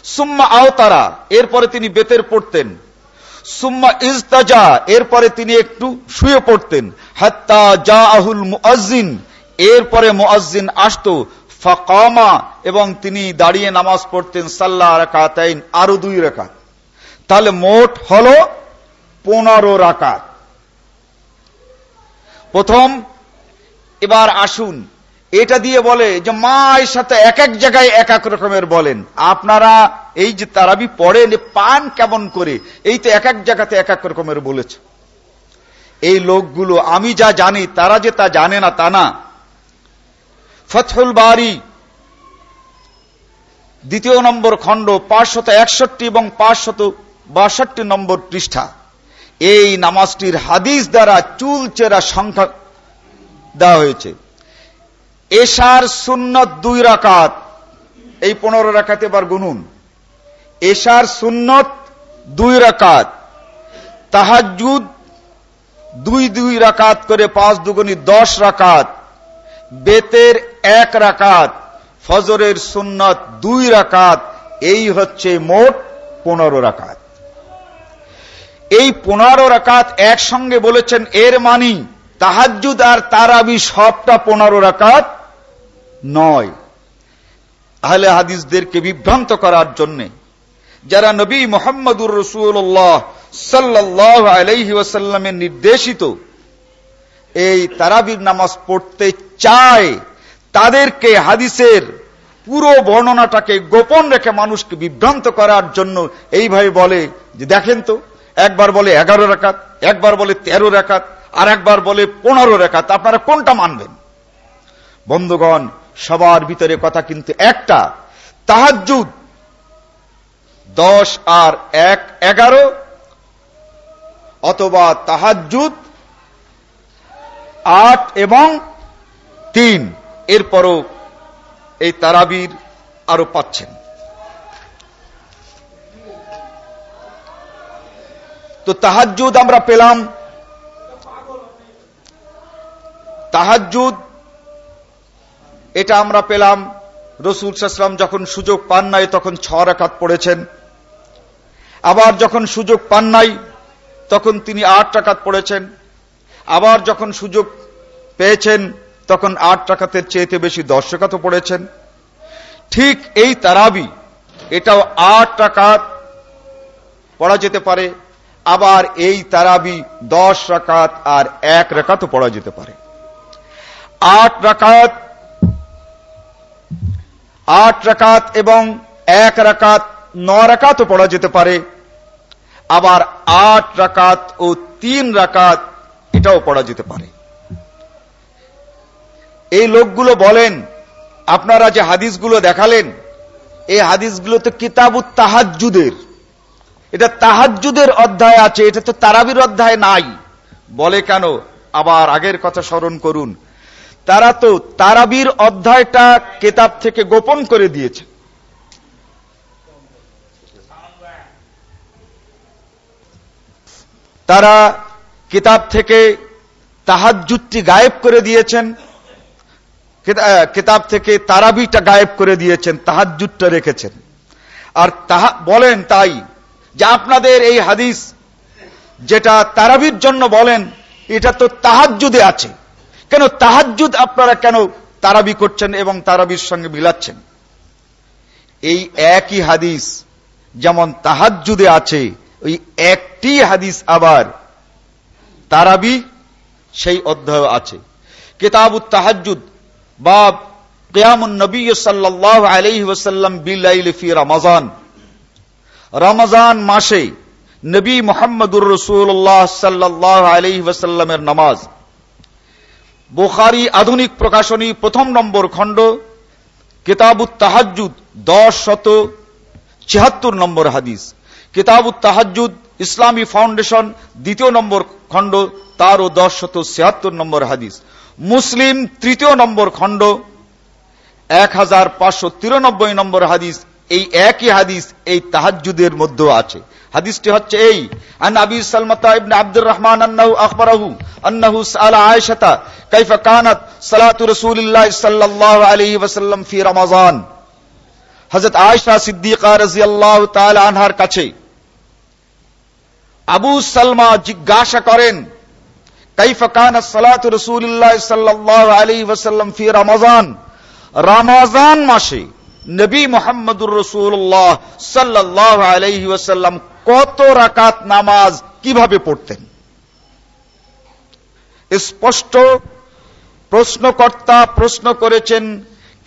সুম্মা আওতারা, এরপরে তিনি বেতের পড়তেন। সুম্মা ইজতাজা, এরপরে তিনি একটু শুয়ে পড়তেন। হাত্তা জা আহুল মুআজ্জিন, এরপরে মুআজ্জিন আসতো, ফাকামা, এবং তিনি দাঁড়িয়ে নামাজ পড়তেন সাল্লাহ রাকাতাইন, আরও দুই রাকাত। তাহলে মোট হলো পনেরো রাকাত। প্রথম, এবার আসুন। এটা দিয়ে বলে যে মায়ের সাথে এক এক জায়গায় এক এক রকমের বলেন। আপনারা এই যে তারাবি পড়েন এ পান কেমন করে? এই তো এক এক জায়গাতে এক এক রকমের বলেছে। এই লোকগুলো, আমি যা জানি, তারা যে তা জানে না, তা না। ফথুল বাড়ি দ্বিতীয় নম্বর খণ্ড, পাঁচশত একষট্টি এবং পাঁচশত বাষট্টি নম্বর পৃষ্ঠা। এই নামাজটির হাদিস দ্বারা চুল চেরা সংখ্যা দেওয়া হয়েছে। এশার সুন্নত দুই রাকাত। এই পনেরো রাকাত এবার গুনুন। এশার সুন্নত দুই রাকাত তাহাজুদ দুই দুই রাকাত করে পাঁচ দুগুনি দশ রাকাত, বেতের এক রাকাত, ফজরের সুন্নত দুই রাকাত, এই হচ্ছে মোট পনেরো রাকাত। এই পনেরো রাকাত একসঙ্গে বলেছেন এর মানি তাহাজুদ আর তারাবি সবটা পনেরো রাকাত নয়। আহলে হাদিসদেরকে বিভ্রান্ত করার জন্য যারা নবী মোহাম্মদুর রসুল্লাহ সাল্লাহ আলাইহি ওয়াসাল্লামের নির্দেশিত, এই তারাবির নামাজ পড়তে চায়, তাদেরকে হাদিসের পুরো বর্ণনাটাকে গোপন রেখে মানুষকে বিভ্রান্ত করার জন্য এইভাবে বলে যে দেখেন তো, একবার বলে এগারো রেখাত একবার বলে তেরো রেখাত আর একবার বলে পনেরো রেখাত আপনারা কোনটা মানবেন? বন্ধুগণ, সবার ভিতরে কথা কিন্তু একটা তাহাজুদ দশ আর এক এগারো, অথবা তাহাজুদ আট এবং তিন। এরপরও এই তারাবির আরও পাচ্ছেন। তো তাহাজুদ আমরা পেলাম। তাহাজুদ এটা আমরা পেলাম। রসুল সাসলাম যখন সুযোগ পান নাই, তখন ছ রাকাত পড়েছেন। আবার যখন সুযোগ পান নাই, তখন তিনি আট টাকাত পড়েছেন। আবার যখন সুযোগ পেয়েছেন, তখন আট টাকাতের চেয়েতে বেশি দশ টাকাত পড়েছেন। ঠিক এই তারাবি, এটাও আট টাকাত পড়া যেতে পারে, আবার এই তারাবি দশ রাকাত আর এক রাকাতও পড়া যেতে পারে। আট রাকাত আট রাকাত এবং এক রাকাত ন পড়া যেতে পারে। আবার আট রাকাত ও তিন রাকাত এটাও পড়া যেতে পারে। এই লোকগুলো বলেন, আপনারা যে হাদিসগুলো দেখালেন, এই হাদিসগুলো তো কিতাবু তাহাজুদের এটা তাহাজুদের অধ্যায় আছে, এটা তো তারাবির অধ্যায় নাই। বলে কেন? আবার আগের কথা স্মরণ করুন। তারা তো তারাবির অধ্যায়টা কেতাব থেকে গোপন করে দিয়েছে। তারা কিতাব থেকে তাহাজুদটি গায়েব করে দিয়েছেন কিতাব থেকে তারাবিটা গায়েব করে দিয়েছেন তাহাজুদটা রেখেছেন। আর তাহা, বলেন তাই যে আপনাদের এই হাদিস যেটা তারাবির জন্য বলেন, এটা তো তাহাজুদে আছে। কেন তাহাজুদ আপনারা কেন তারাবি করছেন এবং তারাবির সঙ্গে মিলাচ্ছেন? এই একই হাদিস যেমন তাহাজুদে আছে ওই একটি হাদিস আবার তারাবি সেই অধ্যায় আছে। কিতাবুত তাহাজুদ বা কিয়ামুন নবী সাল্লাল্লাহু আলাইহি ওয়াসাল্লাম বিলাইল ফি রমাজান। রমজান মাসে নবী মোহাম্মদুর রসুল্লাহ সাল্লাহ আলাইহি ওয়াসাল্লামের নামাজ। বুখারি আধুনিক প্রকাশনী প্রথম নম্বর খণ্ড, কিতাবুত তাহাজুদ দশ শত ছিয়াত্তর নম্বর হাদিস। কিতাবুত তাহাজুদ ইসলামী ফাউন্ডেশন, দ্বিতীয় নম্বর খণ্ড, তারও দশ শত ছিয়াত্তর নম্বর হাদিস। মুসলিম, তৃতীয় নম্বর খণ্ড, এক হাজার পাঁচশো তিরানব্বই নম্বর হাদিস। এই একই হাদিস এই তাহাজুদের মধ্যেও আছে। হাদিসটি হচ্ছে এই, আন আবি সালমাতা আব্দুর রহমান আন্নাহু আখবরাহু আন্নাহু সালা আয়েশাতা, কাইফা কানাত সালাতু রাসূলিল্লাহ সাল্লাল্লাহু আলাইহি ওয়াসাল্লাম ফি রমাজান। হযরত আয়েশা সিদ্দিকা রাদিয়াল্লাহু তাআলা আনহার কাছে আবু সালমা জিজ্ঞাসা করেন, কাইফা কানাত সালাতু রমাজান? মাসে নবী মোহাম্মদুর রসুল্লাহ সাল্লাহ আলহি ওয়াসাল্লাম কত রাকাত নামাজ কীভাবে পড়তেন? স্পষ্ট প্রশ্নকর্তা প্রশ্ন করেছেন,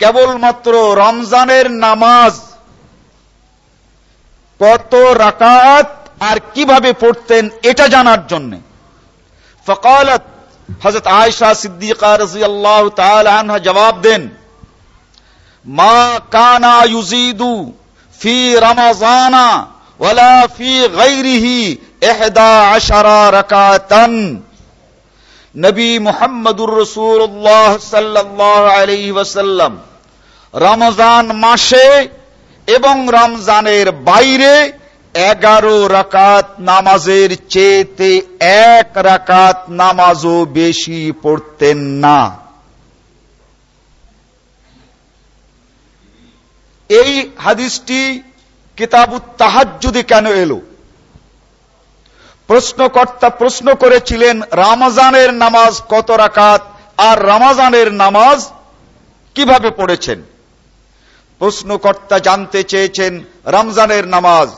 কেবলমাত্র রমজানের নামাজ কত রাকাত আর কীভাবে পড়তেন এটা জানার জন্য। ফকালত হজরত আয়সা সিদ্দিকা রাজি আল্লাহ আনহা জবাব দেন, মা কানা ইউজিদু ফি রমাজানা ওয়ালা ফি গাইরিহি এহদা আশারা রাকাতান। নবী মুহাম্মদুর রসুল্লাহ সাল্লাহ আলাইহি ওয়াসাল্লাম রমজান মাসে এবং রমজানের বাইরে এগারো রাকাত নামাজের চেতে এক রাকাত নামাজও বেশি পড়তেন না। এই হাদিসটি কিতাবুত তাহাজ্জুদে কেন এলো? প্রশ্নকর্তা প্রশ্ন করেছিলেন, রামাজানের নামাজ কত রাকাত আর রামাজানের নামাজ কীভাবে পড়েছেন? প্রশ্নকর্তা জানতে চেয়েছেন, রমজানের নামাজ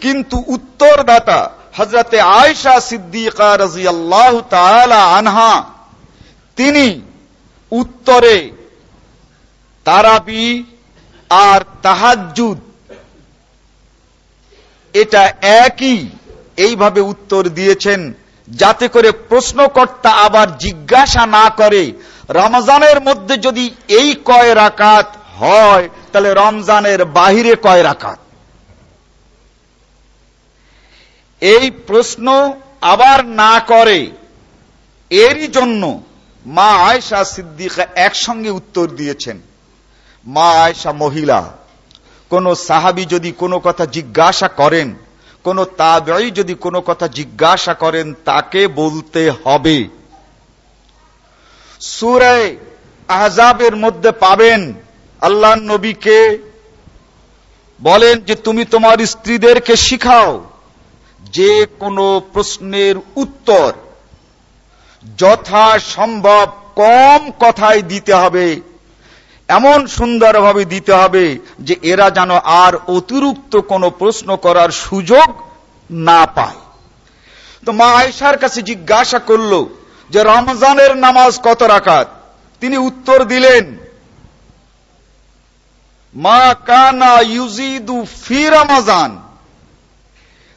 কিন্তু উত্তরদাতা হজরতে আয়সা সিদ্দিকা রাজিয়াল্লাহ তাআলা আনহা, তিনি উত্তরে তারাবি আর তাহাজ্জুদ, এটা একই এইভাবে উত্তর দিয়েছেন যাতে করে প্রশ্নকর্তা আবার জিজ্ঞাসা না করে, রমজানের মধ্যে যদি এই কয় রাকাত হয়, তাহলে রমজানের বাহিরে কয় রাকাত? এই প্রশ্ন আবার না করে। এরই জন্য মা আয়সা সিদ্দিকা একসঙ্গে উত্তর দিয়েছেন। মা আয়সা মহিলা, কোন সাহাবি যদি কোনো কথা জিজ্ঞাসা করেন, কোন তাবেই যদি কোনো কথা জিজ্ঞাসা করেন, তাকে বলতে হবে। সুরায় আহজাবের মধ্যে পাবেন আল্লাহ নবীকে বলেন যে, তুমি তোমার স্ত্রীদেরকে শিখাও। যে কোনো প্রশ্নের উত্তর যথা সম্ভব কম কথায় দিতে হবে, এমন সুন্দরভাবে দিতে হবে যে এরা যেন আর অতিরিক্ত কোনো প্রশ্ন করার সুযোগ না পায়। তো মা আয়সার কাছে জিজ্ঞাসা করল যে রমজানের নামাজ কত রাকাত? তিনি উত্তর দিলেন, মা কানা ইউজিদু ফি রমজান।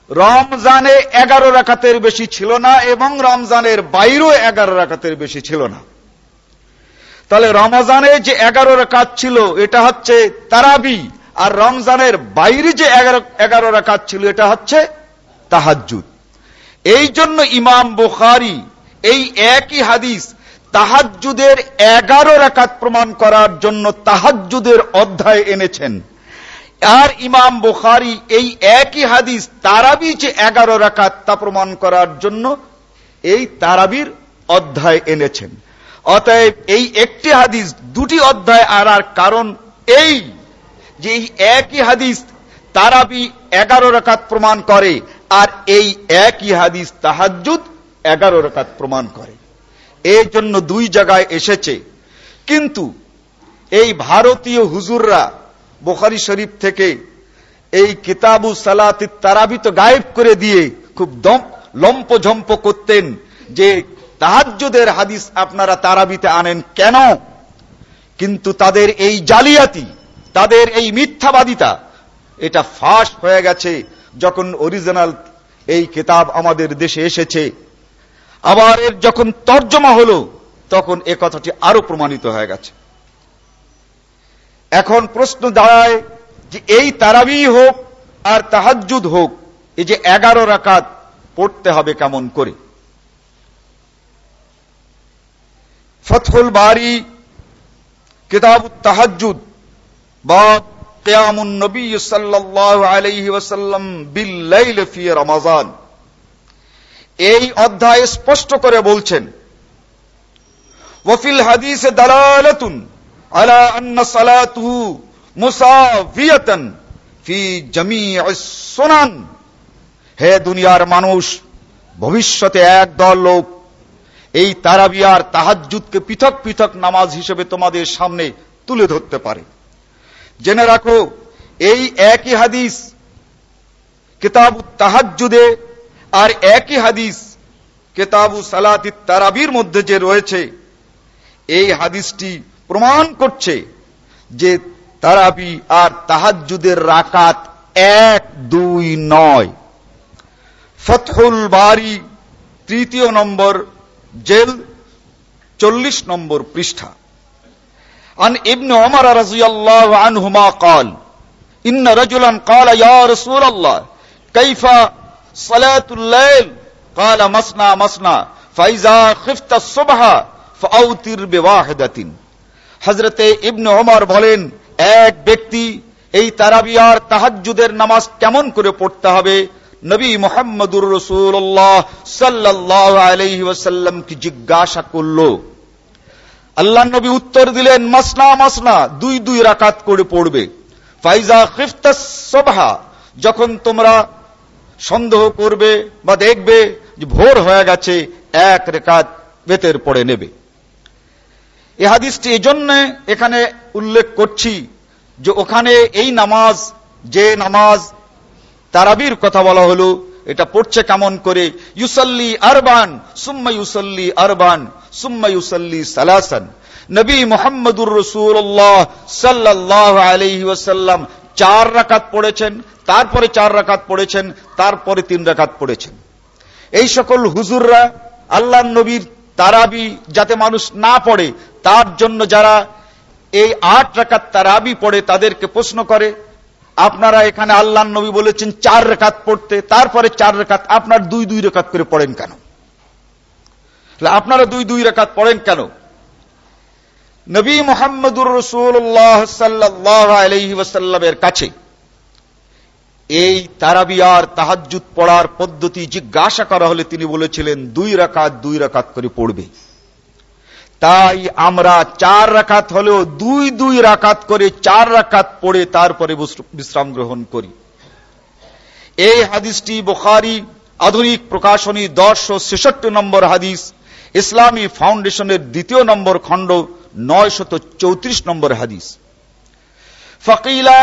রমজানে এগারো রাখাতের বেশি ছিল না এবং রমজানের বাইরেও এগারো রাখাতের বেশি ছিল না। তাহলে রমজানে যে এগারো রাকাত ছিল, এটা হচ্ছে তারাবি। আর রমজানের বাইরে যে এগারো রাকাত ছিল, এটা হচ্ছে তাহাজুদ এই জন্য ইমাম বুখারি এই একই হাদিস তাহাজুদের এগারো রাকাত প্রমাণ করার জন্য তাহাজুদের অধ্যায় এনেছেন। আর ইমাম বুখারি এই একই হাদিস তারাবি যে এগারো রাকাত তা প্রমাণ করার জন্য এই তারাবির অধ্যায় এনেছেন। অতএব এই একটি হাদিস, দুটি অধ্যায় আনার কারণ এই যে একই হাদিস তারাবি এগারো রাকাত প্রমাণ করে আর এই একই হাদিস তাহাজুদ এগারো রাকাত প্রমাণ করে। এই জন্য দুই জায়গায় এসেছে। কিন্তু এই ভারতীয় হুজুররা বোখারি শরীফ থেকে এই কিতাবু সালাতি তারাবি তো গায়েব করে দিয়ে খুব দম, লম্প ঝম্প করতেন যে তাহাজ্জুদের হাদিস আপনারা তারাবিতে আনেন কেন? কিন্তু তাদের এই জালিয়াতি, তাদের এই মিথ্যাবাদিতা, এটা ফাঁস হয়ে গেছে যখন অরিজিনাল এই কিতাব আমাদের দেশে এসেছে। আবার এর যখন তর্জমা হলো, তখন এ কথাটি আরও প্রমাণিত হয়ে গেছে। এখন প্রশ্ন দাঁড়ায় যে এই তারাবি হোক আর তাহাজুদ হোক, এই যে এগারো রাকাত পড়তে হবে কেমন করে? ফতহুল বারি কিতাব তাহাজুদ বা কেয়ামুন নবী সাল্লাল্লাহু আলাইহি ওয়াসাল্লাম বিল্লাইল ফি রমাজান। এই অধ্যায় স্পষ্ট করে বলছেন ওয়াফিল হাদিস দালালাতুন আলা আন্না সালাতুহু মুসাফিয়াতান ফি জামি'আস সুনান। হে দুনিয়ার মানুষ, ভবিষ্যতে এক দল লোক, এই তারাবিয়ার তাহাজ্জুদকে পৃথক পৃথক নামাজ হিসেবে তোমাদের সামনে তুলে ধরতে পারে। জেনে রাখো, এই একই হাদিস কিতাব তাহাজ্জুদে আর একই হাদিস কেতাবু সালাতি তারাবির মধ্যে যে রয়েছে, এই হাদিসটি প্রমাণ করছে যে তারাবি আর তাহাজ্জুদের রাকাত এক দুই নয় ফতহুল বাড়ি তৃতীয় নম্বর জেল চল্লিশ নম্বর পৃষ্ঠা عن ابن عمر رضي الله عنهما قال إن رجلا قال يا رسول الله كيف صلاة الليل قال مسنا مسنا فإذا خفت الصبح فأوتر بواحدة হজরতে ইবনে ওমর বলেন, এক ব্যক্তি এই তারাবিয়ার তাহাজ্জুদের নামাজ কেমন করে পড়তে হবে? নবী মোহাম্মদুর রসুল্লাহ সাল্লাহ আলহি ওয়াসাল্লামকে জিজ্ঞাসা করল? আল্লাহ নবী উত্তর দিলেন, মাসনা মাসনা, দুই দুই রাকাত করে পড়বে। ফাইজা খিফতাসভা যখন তোমরা সন্দেহ করবে বা দেখবে যে ভোর হয়ে গেছে, এক রেখাত বেতের পড়ে নেবে। এ হাদিসটি এই জন্য এখানে উল্লেখ করছি যে ওখানে এই নামাজ, যে নামাজ তারাবির কথা বলা হলো, এটা পড়ছে কেমন করে? ইউসল্লি আরবান, সুম্মা ইউসল্লি আরবান, সুম্মা ইউসল্লি সালাসান। নবী মোহাম্মদুর রসুল্লাহ সাল্লাহ আলহি ওয়াসাল্লাম চার রাকাত পড়েছেন, তারপরে চার রাকাত পড়েছেন, তারপরে তিন রাকাত পড়েছেন। এই সকল হুজুররা আল্লাহ নবীর তারাবি যাতে মানুষ না পড়ে, তার জন্য যারা এই আট রাকাত তারাবি পড়ে তাদেরকে প্রশ্ন করে, আপনারা এখানে আল্লাহ নবী বলেছেন চার রেখাত পড়তে, তারপরে চার রেখাত আপনার দুই দুই রেখাত করে পড়েন কেন? আপনারা দুই দুই রেখাত পড়েন কেন? নবী মোহাম্মদুর রসুল্লাহ সাল্লাহ আলহি ওয়াসাল্লামের কাছে এই তারাবিয়ার তাহাজুদ পড়ার পদ্ধতি জিজ্ঞাসা করা হলে তিনি বলেছিলেন, দুই রাকাত দুই রাকাত করে পড়বে। তাই আমরা চার রাকাত হলেও দুই দুই রাকাত করে চার রাকাত পড়ে তারপরে বিশ্রাম গ্রহণ করি। এই হাদিসটি বোখারি, আধুনিক প্রকাশনী দশ ও ছেষট্টি নম্বর হাদিস, ইসলামী ফাউন্ডেশনের দ্বিতীয় নম্বর খণ্ড নয় শত চৌত্রিশ নম্বর হাদিস। ফকিলা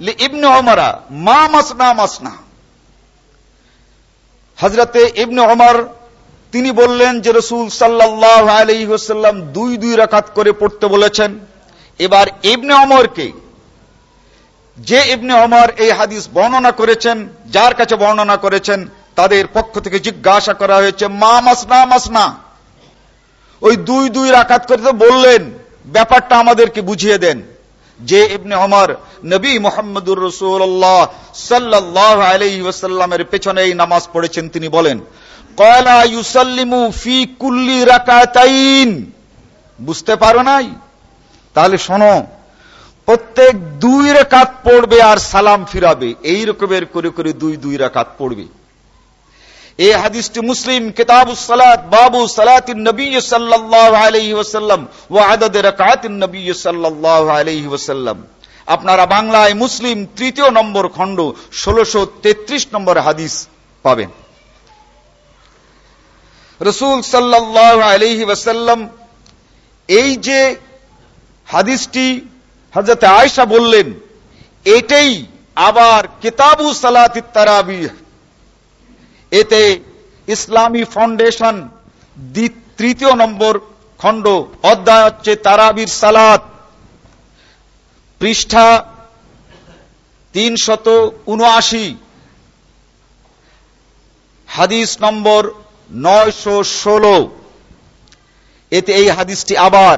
ইবনে ওমরা মা মাসনা মাসনা। হজরতে ইবনে ওমর তিনি বললেন যে রসুল সাল্লাহ আলহিহাল্লাম দুই দুই রাকাত করে পড়তে বলেছেন। এবার ইবনে অমরকে যে ইবনে অমর এই হাদিস বর্ণনা করেছেন, যার কাছে বর্ণনা করেছেন, তাদের পক্ষ থেকে জিজ্ঞাসা করা হয়েছে, মা মাসনা মাসনা। ওই দুই দুই রাকাত করে তো বললেন, ব্যাপারটা আমাদেরকে বুঝিয়ে দেন। যে ইবনে অমর নবী মোহাম্মদুর রসুল্লাহ সাল্লাহ আলহি ওয়াসাল্লামের পেছনে এই নামাজ পড়েছেন, তিনি বলেন কয়লা ইউসাল্লিমু ফি কুল্লি রাকাতাইন। বুঝতে পারো নাই? তাহলে শোনো, প্রত্যেক দুই রেখাত পড়বে আর সালাম ফিরাবে। এই রকমের করে করে দুই দুই রাকাত পড়বে। এই হাদিসটি মুসলিম কিতাব সালাত, বাবু সালাতিন নবী সাল্লাল্লাহু আলাইহি ওয়াসাল্লাম ওয়া আদাদ রাকাতিন নবী সাল্লাল্লাহু আলাইহি ওয়াসাল্লাম। আপনারা বাংলায় মুসলিম তৃতীয় নম্বর খণ্ড ষোলশো তেত্রিশ নম্বর হাদিস পাবেন। রসুল সাল্লাহ আলহি ওয়াসাল্লাম এই যে হাদিসটি হজরত আয়সা বললেন, এটাই আবার কিতাবু সালাত তারাবি এতে ইসলামী ফাউন্ডেশন তৃতীয় নম্বর খণ্ড অধ্যায় হচ্ছে তারাবির সালাত পৃষ্ঠা তিনশত উনআশি হাদিস নম্বর নয়শো ষোলো এতে এই হাদিসটি আবার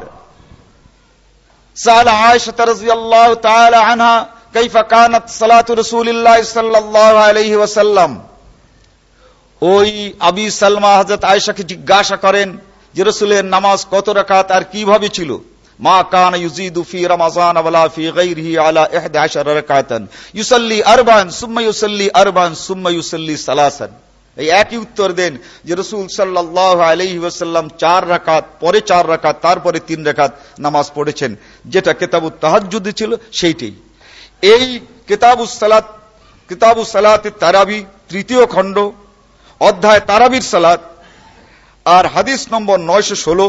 سأل عائشة رضي الله تعالى عنها كيف كانت صلاة رسول الله صلى الله عليه وسلم ওই আবি সালমা হজরত আয়েশাকে জিজ্ঞাসা করেন যে রসুলের নামাজ কত রাকাত আর কীভাবে ছিল? মা কান ইউজিদু ফি রমাজান ওয়ালা ফি গায়রিহি আলা 11 রাকাতান। ইউসাল্লি আরবান, সুম্মা ইউসাল্লি আরবান, সুম্মা ইউসাল্লি সালাসান। এই একই উত্তর দেন যে রসুল সাল্লাহ আলহি ওসাল্লাম চার রাকাত, পরে চার রাকাত, তারপরে তিন রাকাত নামাজ পড়েছেন। যেটা কেতাবু তাহাজুদ্দি ছিল, সেইটাই। এই কেতাবুস সালাত, কিতাবুস সালাত তারাবি, তৃতীয় খণ্ড অধ্যায় তারাবির সালাত আর হাদিস নম্বর নয়শো ষোলো,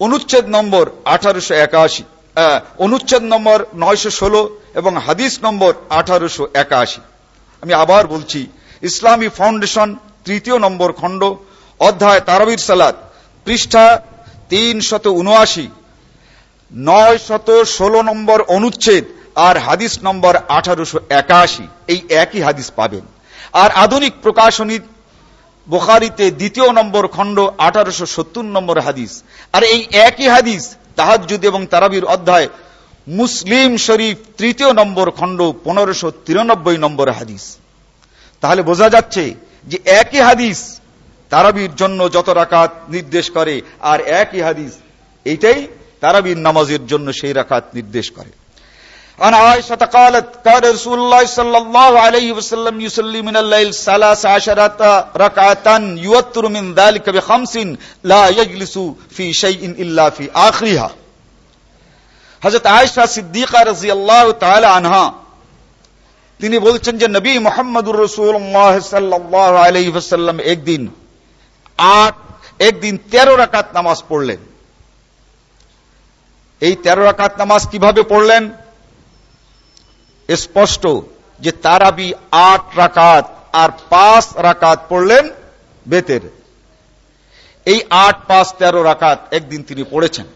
অনুচ্ছেদ নম্বর আঠারোশো একাশি অনুচ্ছেদ নম্বর নয়শো ষোলো এবং হাদিস নম্বর আঠারোশো একাশি। আমি আবার বলছি, ইসলামী ফাউন্ডেশন তৃতীয় নম্বর খণ্ড, অধ্যায় তারাবির সালাত, পৃষ্ঠা তিন শত উনআশি নয় শত ষোলো নম্বর অনুচ্ছেদ আর হাদিস নম্বর আঠারোশো একাশি। এই একই হাদিস পাবেন। আর আধুনিক প্রকাশনী বোখারিতে দ্বিতীয় নম্বর খণ্ড, আঠারোশো সত্তর নম্বর হাদিস। আর এই একই হাদিস তাহাজুদ এবং তারাবির অধ্যায়, মুসলিম শরীফ তৃতীয় নম্বর খণ্ড, পনেরোশো তিরানব্বই নম্বর হাদিস। তাহলে বোঝা যাচ্ছে যে একই হাদিস তারাবির জন্য যত রাকাত নির্দেশ করে, আর একই হাদিস, এইটাই তারাবির নামাজের জন্য সেই রাকাত নির্দেশ করে। عن عائشة قالت كان رسول الله صلى الله عليه وسلم يصلي من الليل ثلاث عشرة ركعة يوتر من ذلك بخمس لا يجلس في شيء إلا في آخرها হযরত আয়েশা সিদ্দিকা রাদিয়াল্লাহু তাআলা আনহা তিনি বলছেন যে নবী মুহাম্মদুর রাসূলুল্লাহ সাল্লাল্লাহু আলাইহি ওয়াসাল্লাম একদিন আট একদিন 13 রাকাত নামাজ পড়লেন এই 13 রাকাত নামাজ কিভাবে পড়লেন স্পষ্ট যে তারাবি আট রাকাত আর পাঁচ রাকাত পড়লেন বেতের। এই আট, পাঁচ, তেরো রাকাত একদিন তিনি পড়েছেন।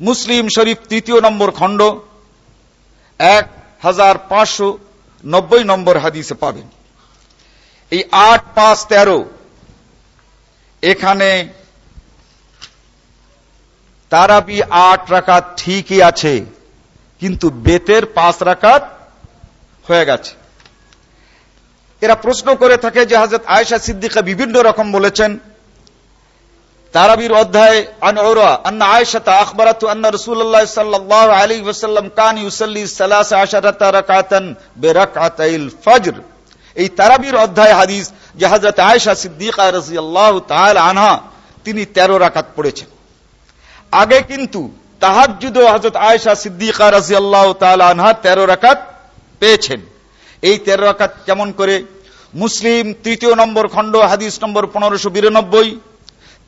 মুসলিম শরীফ তৃতীয় নম্বর খণ্ড, এক হাজার পাঁচশো নব্বই নম্বর হাদিসে পাবেন। এই আট, পাঁচ, তেরো এখানে তারাবি আট রাকাত ঠিকই আছে। কিন্তু বেতের পাঁচ রাকাত হয়ে গেছে। এরা প্রশ্ন করে থাকে যে হাজরত আয়েশা সিদ্দিকা বিভিন্ন রকম বলেছেন। তারাবির অধ্যায় আন আখবরাতু আন্না রাকাতান ফজর। এই অধ্যায় হাদিস আয়েশা সিদ্দিকা আনহা, তিনি 13 রাকাত পড়েছেন। আগে কিন্তু তাহাজুদ হজরত আয়েশা সিদ্দিকা রাজি আল্লাহ আনহা তেরো রাকাত পেয়েছেন। এই তেরো রাকাত কেমন করে? মুসলিম তৃতীয় নম্বর খণ্ড, হাদিস নম্বর পনেরোশো বিরানব্বই।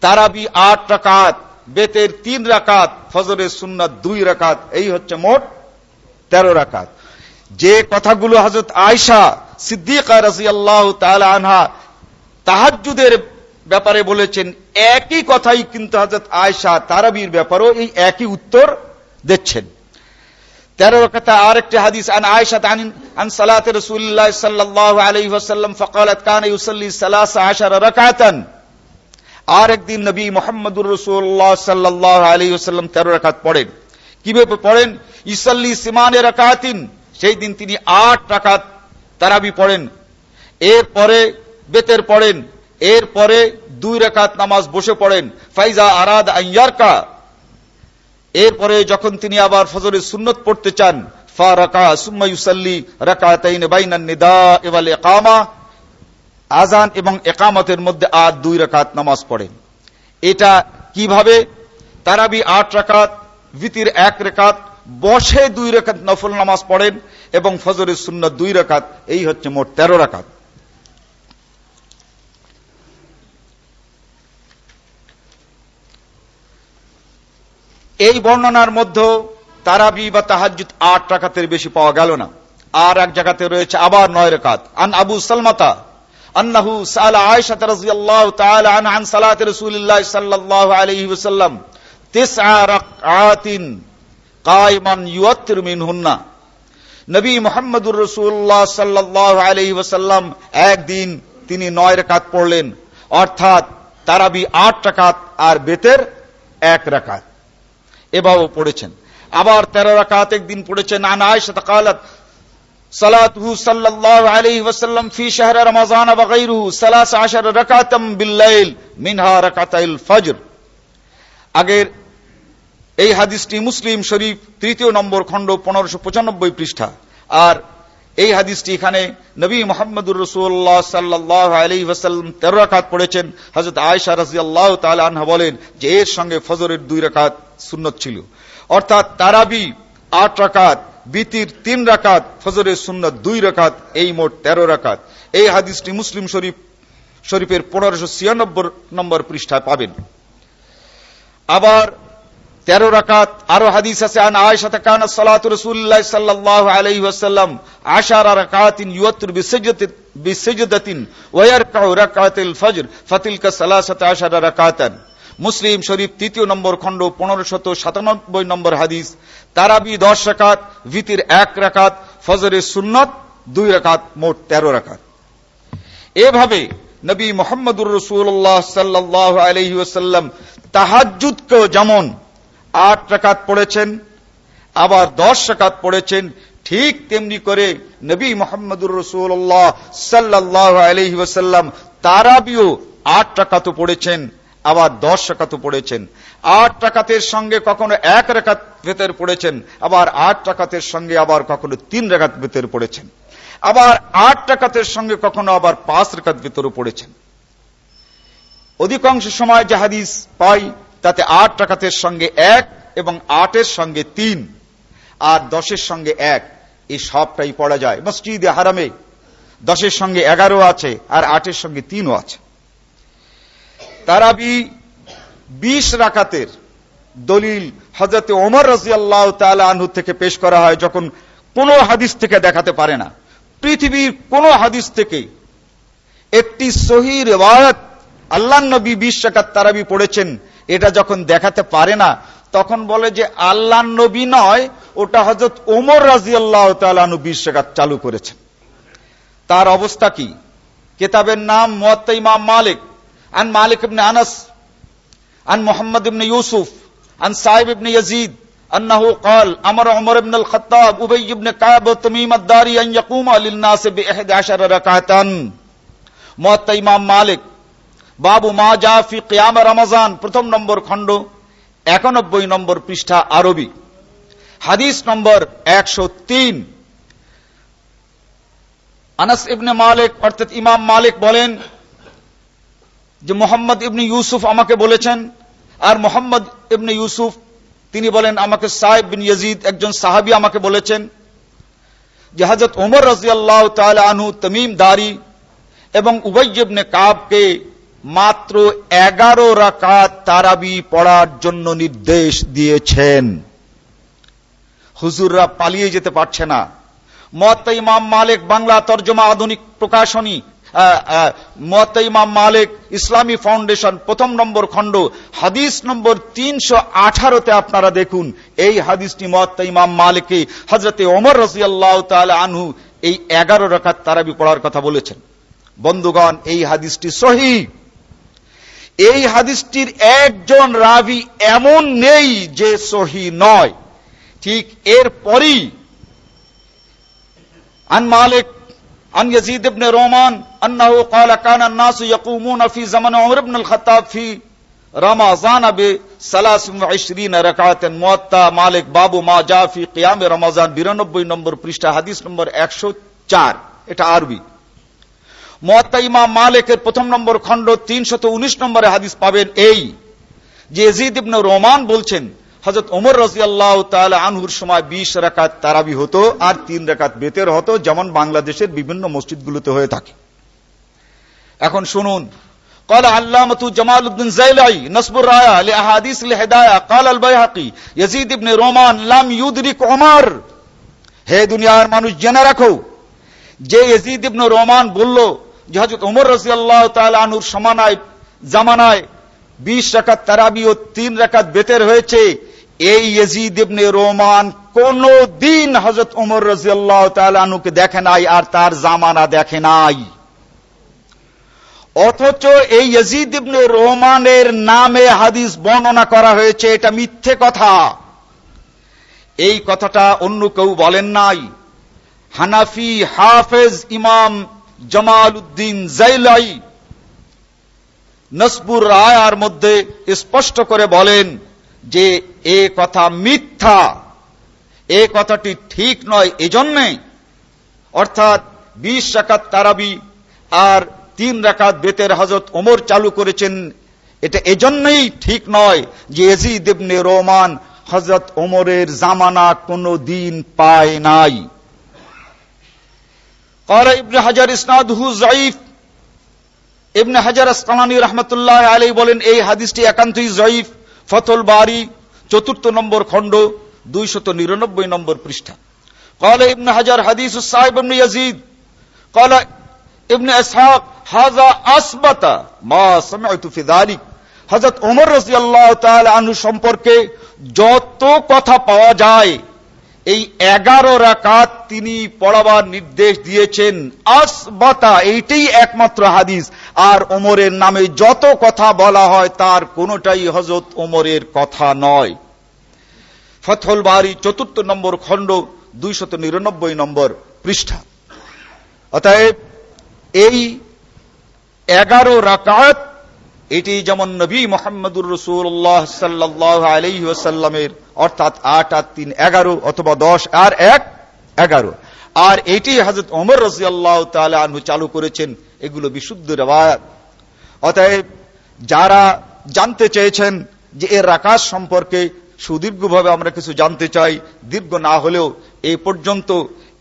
তারাবি আট রাকাত, বেতের তিন রাকাত, ফজরের সুন্নাত দুই রাকাত, এই হচ্ছে মোট তেরো রাকাত। যে কথাগুলো হজরত আয়সা সিদ্দিকা রাজি আল্লাহ আনহা তাহাজুদের ব্যাপারে বলেছেন, একই কথাই কিন্তু হাজরত আয়সা তারাবির ব্যাপারও এই একই উত্তর দিচ্ছেন। আর একদিন নবী রসুল্লাহ তেরো পড়েন। কীভাবে পড়েন? সেই দিন তিনি আট রাকাত তারাবি পড়েন। এরপরে বেতের পড়েন। এরপরে দুই রেখাত নামাজ বসে পড়েন। ফাইজা আরাদ আইয়ারকা এরপরে যখন তিনি আবার ফজরের সুন্নত পড়তে চান ফা রাকা সুম্মা ইউসাল্লি বাইনান নিদা ওয়াল ইকামা। আজান এবং একামতের মধ্যে আর দুই রাকাত নামাজ পড়েন। এটা কীভাবে? তারাবি আট রাকাত ভিতির এক রেখাত, বসে দুই রেখাত নফল নামাজ পড়েন এবং ফজরের সুন্নত দুই রেখাত, এই হচ্ছে মোট তেরো রাকাত এই বর্ণনার মধ্যে তারাবি বা তাহাজুদ আট রাকাতের বেশি পাওয়া গেল না। আর এক জায়গাতে রয়েছে আবার নয় রেখাত আন আবু সালমাতা আন্নাহু সালা আয়েশা রাদিয়াল্লাহু তাআলা আন আন সালাত রাসূলুল্লাহ সাল্লাল্লাহু আলাইহি ওয়াসাল্লাম। তিসআ রাকআতিন কায়মান ইউত্তির মিনহুন্না। নবী মুহাম্মদুর রাসূলুল্লাহ সাল্লাল্লাহু আলাইহি ওয়াসাল্লাম একদিন তিনি নয় রাকাত পড়লেন। অর্থাৎ তারাবি আট রাকাত আর বেতের এক রাকাত। এভাবে পড়েছেন। আবার তেরো রাকাত একদিন পড়েছেন, আন আয়েশা কালাত, সালাতুহু সাল্লাল্লাহু আলাইহি ওয়াসাল্লাম ফি শাহর রমাজান ওয়া গায়রুহু 13 রাকাতাম বিল্লাইল মিনহা রাকাতাইল ফজর। আগের এই হাদিসটি মুসলিম শরীফ তৃতীয় নম্বর খণ্ড পনেরোশো পঁচানব্বই পৃষ্ঠা। আর এই হাদিসটি এখানে নবী মোহাম্মদুর রসুল্লাহ সাল্লাহ আলী ওয়াসাল্লাম তেরো রাকাত পড়েছেন। হজরত আয়সা রাজি আল্লাহ আনহা বলেন যে এর সঙ্গে ফজরের দুই রাকাত সুন্নত ছিল। অর্থাৎ তারাবি আট রাকাত, বিতির তিন রাকাত, ফজরের সুন্নত দুই রাকাত, এই মোট তেরো রাকাত। এই হাদিসটি মুসলিম শরীফ, শরীফের পনেরোশো ছিয়ানব্বই নম্বর পৃষ্ঠায় পাবেন। আবার তেরো রাকাত, আরও হাদিস আছে, আন আয়েশা কানা সালাতু রাসূলুল্লাহ সাল্লাল্লাহু আলাইহি ওয়াসাল্লাম আশারা রাকাতিন ইউত্র বিসজদাতিন বিসজদাতিন ওয়া ইয়ারকাউ রাকাতিল ফজর, ফাতিলকা সালাসাতা আশারা রাকাতান। মুসলিম শরীফ তৃতীয় নম্বর খণ্ড পনেরো শত সাতানব্বই নম্বর হাদিস, তারাবি দশ রাকাত, ভিতির এক রাকাত ফজরের সুন্নত দুই রাকাত, মোট তেরো রাকাত। এভাবে নবী মোহাম্মদুর রসুল্লাহ সাল্লাহ আলহি ওসাল্লাম তাহাজুদকেও যেমন আট রাকাত পড়েছেন, আবার দশ রাকাত পড়েছেন, ঠিক তেমনি করে নবী মোহাম্মদুর রসুল্লাহ সাল্লাহ আলহি ওসাল্লাম তারাবিও আট টাকাতো পড়েছেন, আবার দশ টাকাতো পড়েছেন। আট টাকাতের সঙ্গে কখনো এক রেখাত ভেতর পড়েছেন, আবার আট টাকাতের সঙ্গে আবার কখনো তিন রেখাত ভেতর পড়েছেন। আবার আট টাকাতের সঙ্গে কখনো আবার পাঁচ রেখাত ভেতরও পড়েছেন। অধিকাংশ সময় যে হাদিস পাই তাতে আট টাকাতের সঙ্গে এক এবং আটের সঙ্গে তিন, আর দশের সঙ্গে এক। এই সবটাই পড়া যায় মসজিদে হারামে। দশের সঙ্গে এগারো আছে, আর আটের সঙ্গে তিনও আছে। তারাবি বিশ রাকাতের দলিল হজরতে ওমর রাজিয়াল্লাহ তালা আনহু থেকে পেশ করা হয় যখন কোন হাদিস থেকে দেখাতে পারে না। পৃথিবীর কোন হাদিস থেকে একটি সহি রেওয়ায়ত আল্লাহ নবী বিশ রাকাত তারাবি পড়েছেন এটা যখন দেখাতে পারে না তখন বলে যে আল্লাহ নবী নয় ওটা হজরত ওমর রাজিয়াল্লাহ তালু বিশ রাকাত চালু করেছেন তার অবস্থা কি কেতাবের নাম মোয়াত্তা ইমাম মালিক আন মালিক ইবনে আনাস আন মোহাম্মদ ইবনে ইউসুফ আন সাহেব ইবনে ইয়াজিদ أنه قال أمر عمر بن الخطاب أبي بن كعب وتميم الداري أن يقوم للناس بإحد عشر ركعة موطا ইমাম মালিক বাবু মা জা ফি কিয়াম রমজান, প্রথম নম্বর খণ্ড, একানব্বই নম্বর পৃষ্ঠা আরবি। হাদিস নম্বর একশো তিন। আনাস ইবনে মালিক, অর্থাৎ ইমাম মালিক বলেন যে মোহাম্মদ ইবনে ইউসুফ আমাকে বলেছেন, আর মোহাম্মদ ইবনে ইউসুফ, তিনি বলেন আমাকে সাহেব বিন ইয়াজিদ একজন সাহাবি আমাকে বলেছেন যে হজরত ওমর রাজিয়াল্লাহ আনহু, তমিম দারি এবং উবৈবনে কাবকে মাত্র এগারো রাকাত তারাবি পড়ার জন্য নির্দেশ দিয়েছেন। হুজুররা পালিয়ে যেতে পারছে না। মত ইমাম মালিক বাংলা তর্জমা আধুনিক প্রকাশনী মত ইমাম মালিক ইসলামী ফাউন্ডেশন প্রথম নম্বর খণ্ড, হাদিস নম্বর তিনশো আঠারোতে আপনারা দেখুন, এই হাদিসটি মত ইমাম মালিকে হজরতে ওমর রসিয়াল্লাহ আনহু এই এগারো রাখাত তারাবি পড়ার কথা বলেছেন। বন্ধুগণ, এই হাদিসটি সহি। এই হাদিসটির একজন রাবি এমন নেই যে সহি নয় ঠিক এরপরই আন মালিক عن يزيد بن رومان أنه قال كان الناس يقومون في زمن عمر بن الخطاب في رمضان بثلاث وعشرين ركعة موطا مالك بابو ما جاء في قيام رمضان বিরানব্বই নম্বর পৃষ্ঠা হাদিস নম্বর একশো চার এটা আরবি মোয়াত্তা ইমাম মালিকের প্রথম নম্বর খণ্ড তিনশত উনিশ নম্বরে হাদিস পাবেন এই যে এজিদ ইবনে রোমান বলছেন হজরত ওমর রাজিয়াল্লাহ তাহলে আনহুর সময় বিশ রাকাত তারাবি হতো আর তিন রাকাত বেতের হতো যেমন বাংলাদেশের বিভিন্ন মসজিদগুলোতে হয়ে থাকে এখন শুনুন قال علامة جمال الدين زيلعي نصب الراية لأحاديث الهداية قال البيهقي يزيد بن رومان لم يدرك عمر হে দুনিয়ার মানুষ জেনে রাখো যে ইয়েজিদ ইবনে রোমান বলল যে হযরত ওমর রাদিয়াল্লাহু তাআলা আনহুর সমানায়, জামানায় 20 রাকাত তারাবি ও 3 রাকাত বেতের হয়েছে। এই ইয়েজিদ ইবনে রোমান কোন দিন হযরত ওমর রাদিয়াল্লাহু তাআলা আনহুকে দেখে নাই আর তার জামানা দেখে নাই। অথচ এই ইয়েজিদ ইবনে রোমানের নামে হাদিস বর্ণনা করা হয়েছে, এটা মিথ্যে কথা। এই কথাটা অন্য কেউ বলেন নাই। হানাফি হাফেজ ইমাম জামাল উদ্দিন জাইলাই নসবুর রায়ার মধ্যে স্পষ্ট করে বলেন যে এ কথা মিথ্যা, এ কথাটি ঠিক নয় এজন্যে। অর্থাৎ বিশ রাকাত তারাবি আর তিন রাকাত বেতের হজরত ওমর চালু করেছেন, এটা এজন্যই ঠিক নয় যে এজি দেবনে রোমান হজরত ওমরের জামানা কোনো দিন পায় নাই। قال ابن হাজার ইসনাদহু জয়ীফ ইবনে হাজার আসকালানি রহমতুল্লাহ আলী বলেন এই হাদিসটি একান্তই জয়ীফ ফতল বাড়ি চতুর্থ নম্বর খণ্ড দুইশত নিরানব্বই নম্বর পৃষ্ঠা قال ابن حجر حديث الصاحب ابن يزيد قال ابن اسحاق هذا اثبت ما سمعت في ذلك হজরত ওমর রাজিয়াল্লাহ আনু সম্পর্কে যত কথা পাওয়া যায় এই এগারো রাকাত তিনি পড়াবার নির্দেশ দিয়েছেন। আসবাতা, এইটাই একমাত্র হাদিস। আর ওমরের নামে যত কথা বলা হয়, তার কোনটাই হজরত ওমরের কথা নয়। ফথল বাড়ি চতুর্থ নম্বর খণ্ড, দুইশত নিরানব্বই নম্বর পৃষ্ঠা। অতএব এই এগারো রাকাত এটি যেমন নবী মোহাম্মদুর রসুল্লাহ সাল্লাহ অর্থাৎ আট আট তিন এগারো অথবা দশ আর এক এগারো। আর এটি হাজরত ওমর রাজি আল্লাহ আনহু চালু করেছেন, এগুলো বিশুদ্ধ রেবায়াত অতএব যারা জানতে চেয়েছেন যে এর আকাশ সম্পর্কে সুদীর্ঘভাবে আমরা কিছু জানতে চাই, দীর্ঘ না হলেও এ পর্যন্ত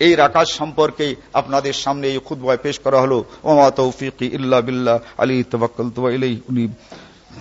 এই রাকাশ সম্পর্কে আপনাদের সামনে এই খুদ্ পেশ করা হলো। ওমা তৌফিক ইল্লা বিল্লাহ। আলী তবাক্কল ইলাই উনি